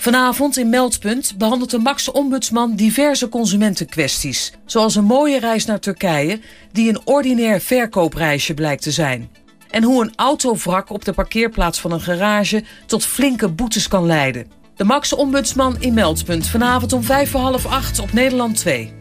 Vanavond in Meldpunt behandelt de Max-ombudsman diverse consumentenkwesties. Zoals een mooie reis naar Turkije, die een ordinair verkoopreisje blijkt te zijn. En hoe een autovrak op de parkeerplaats van een garage tot flinke boetes kan leiden. De Max-ombudsman in Meldpunt, vanavond om vijf voor half acht op Nederland 2.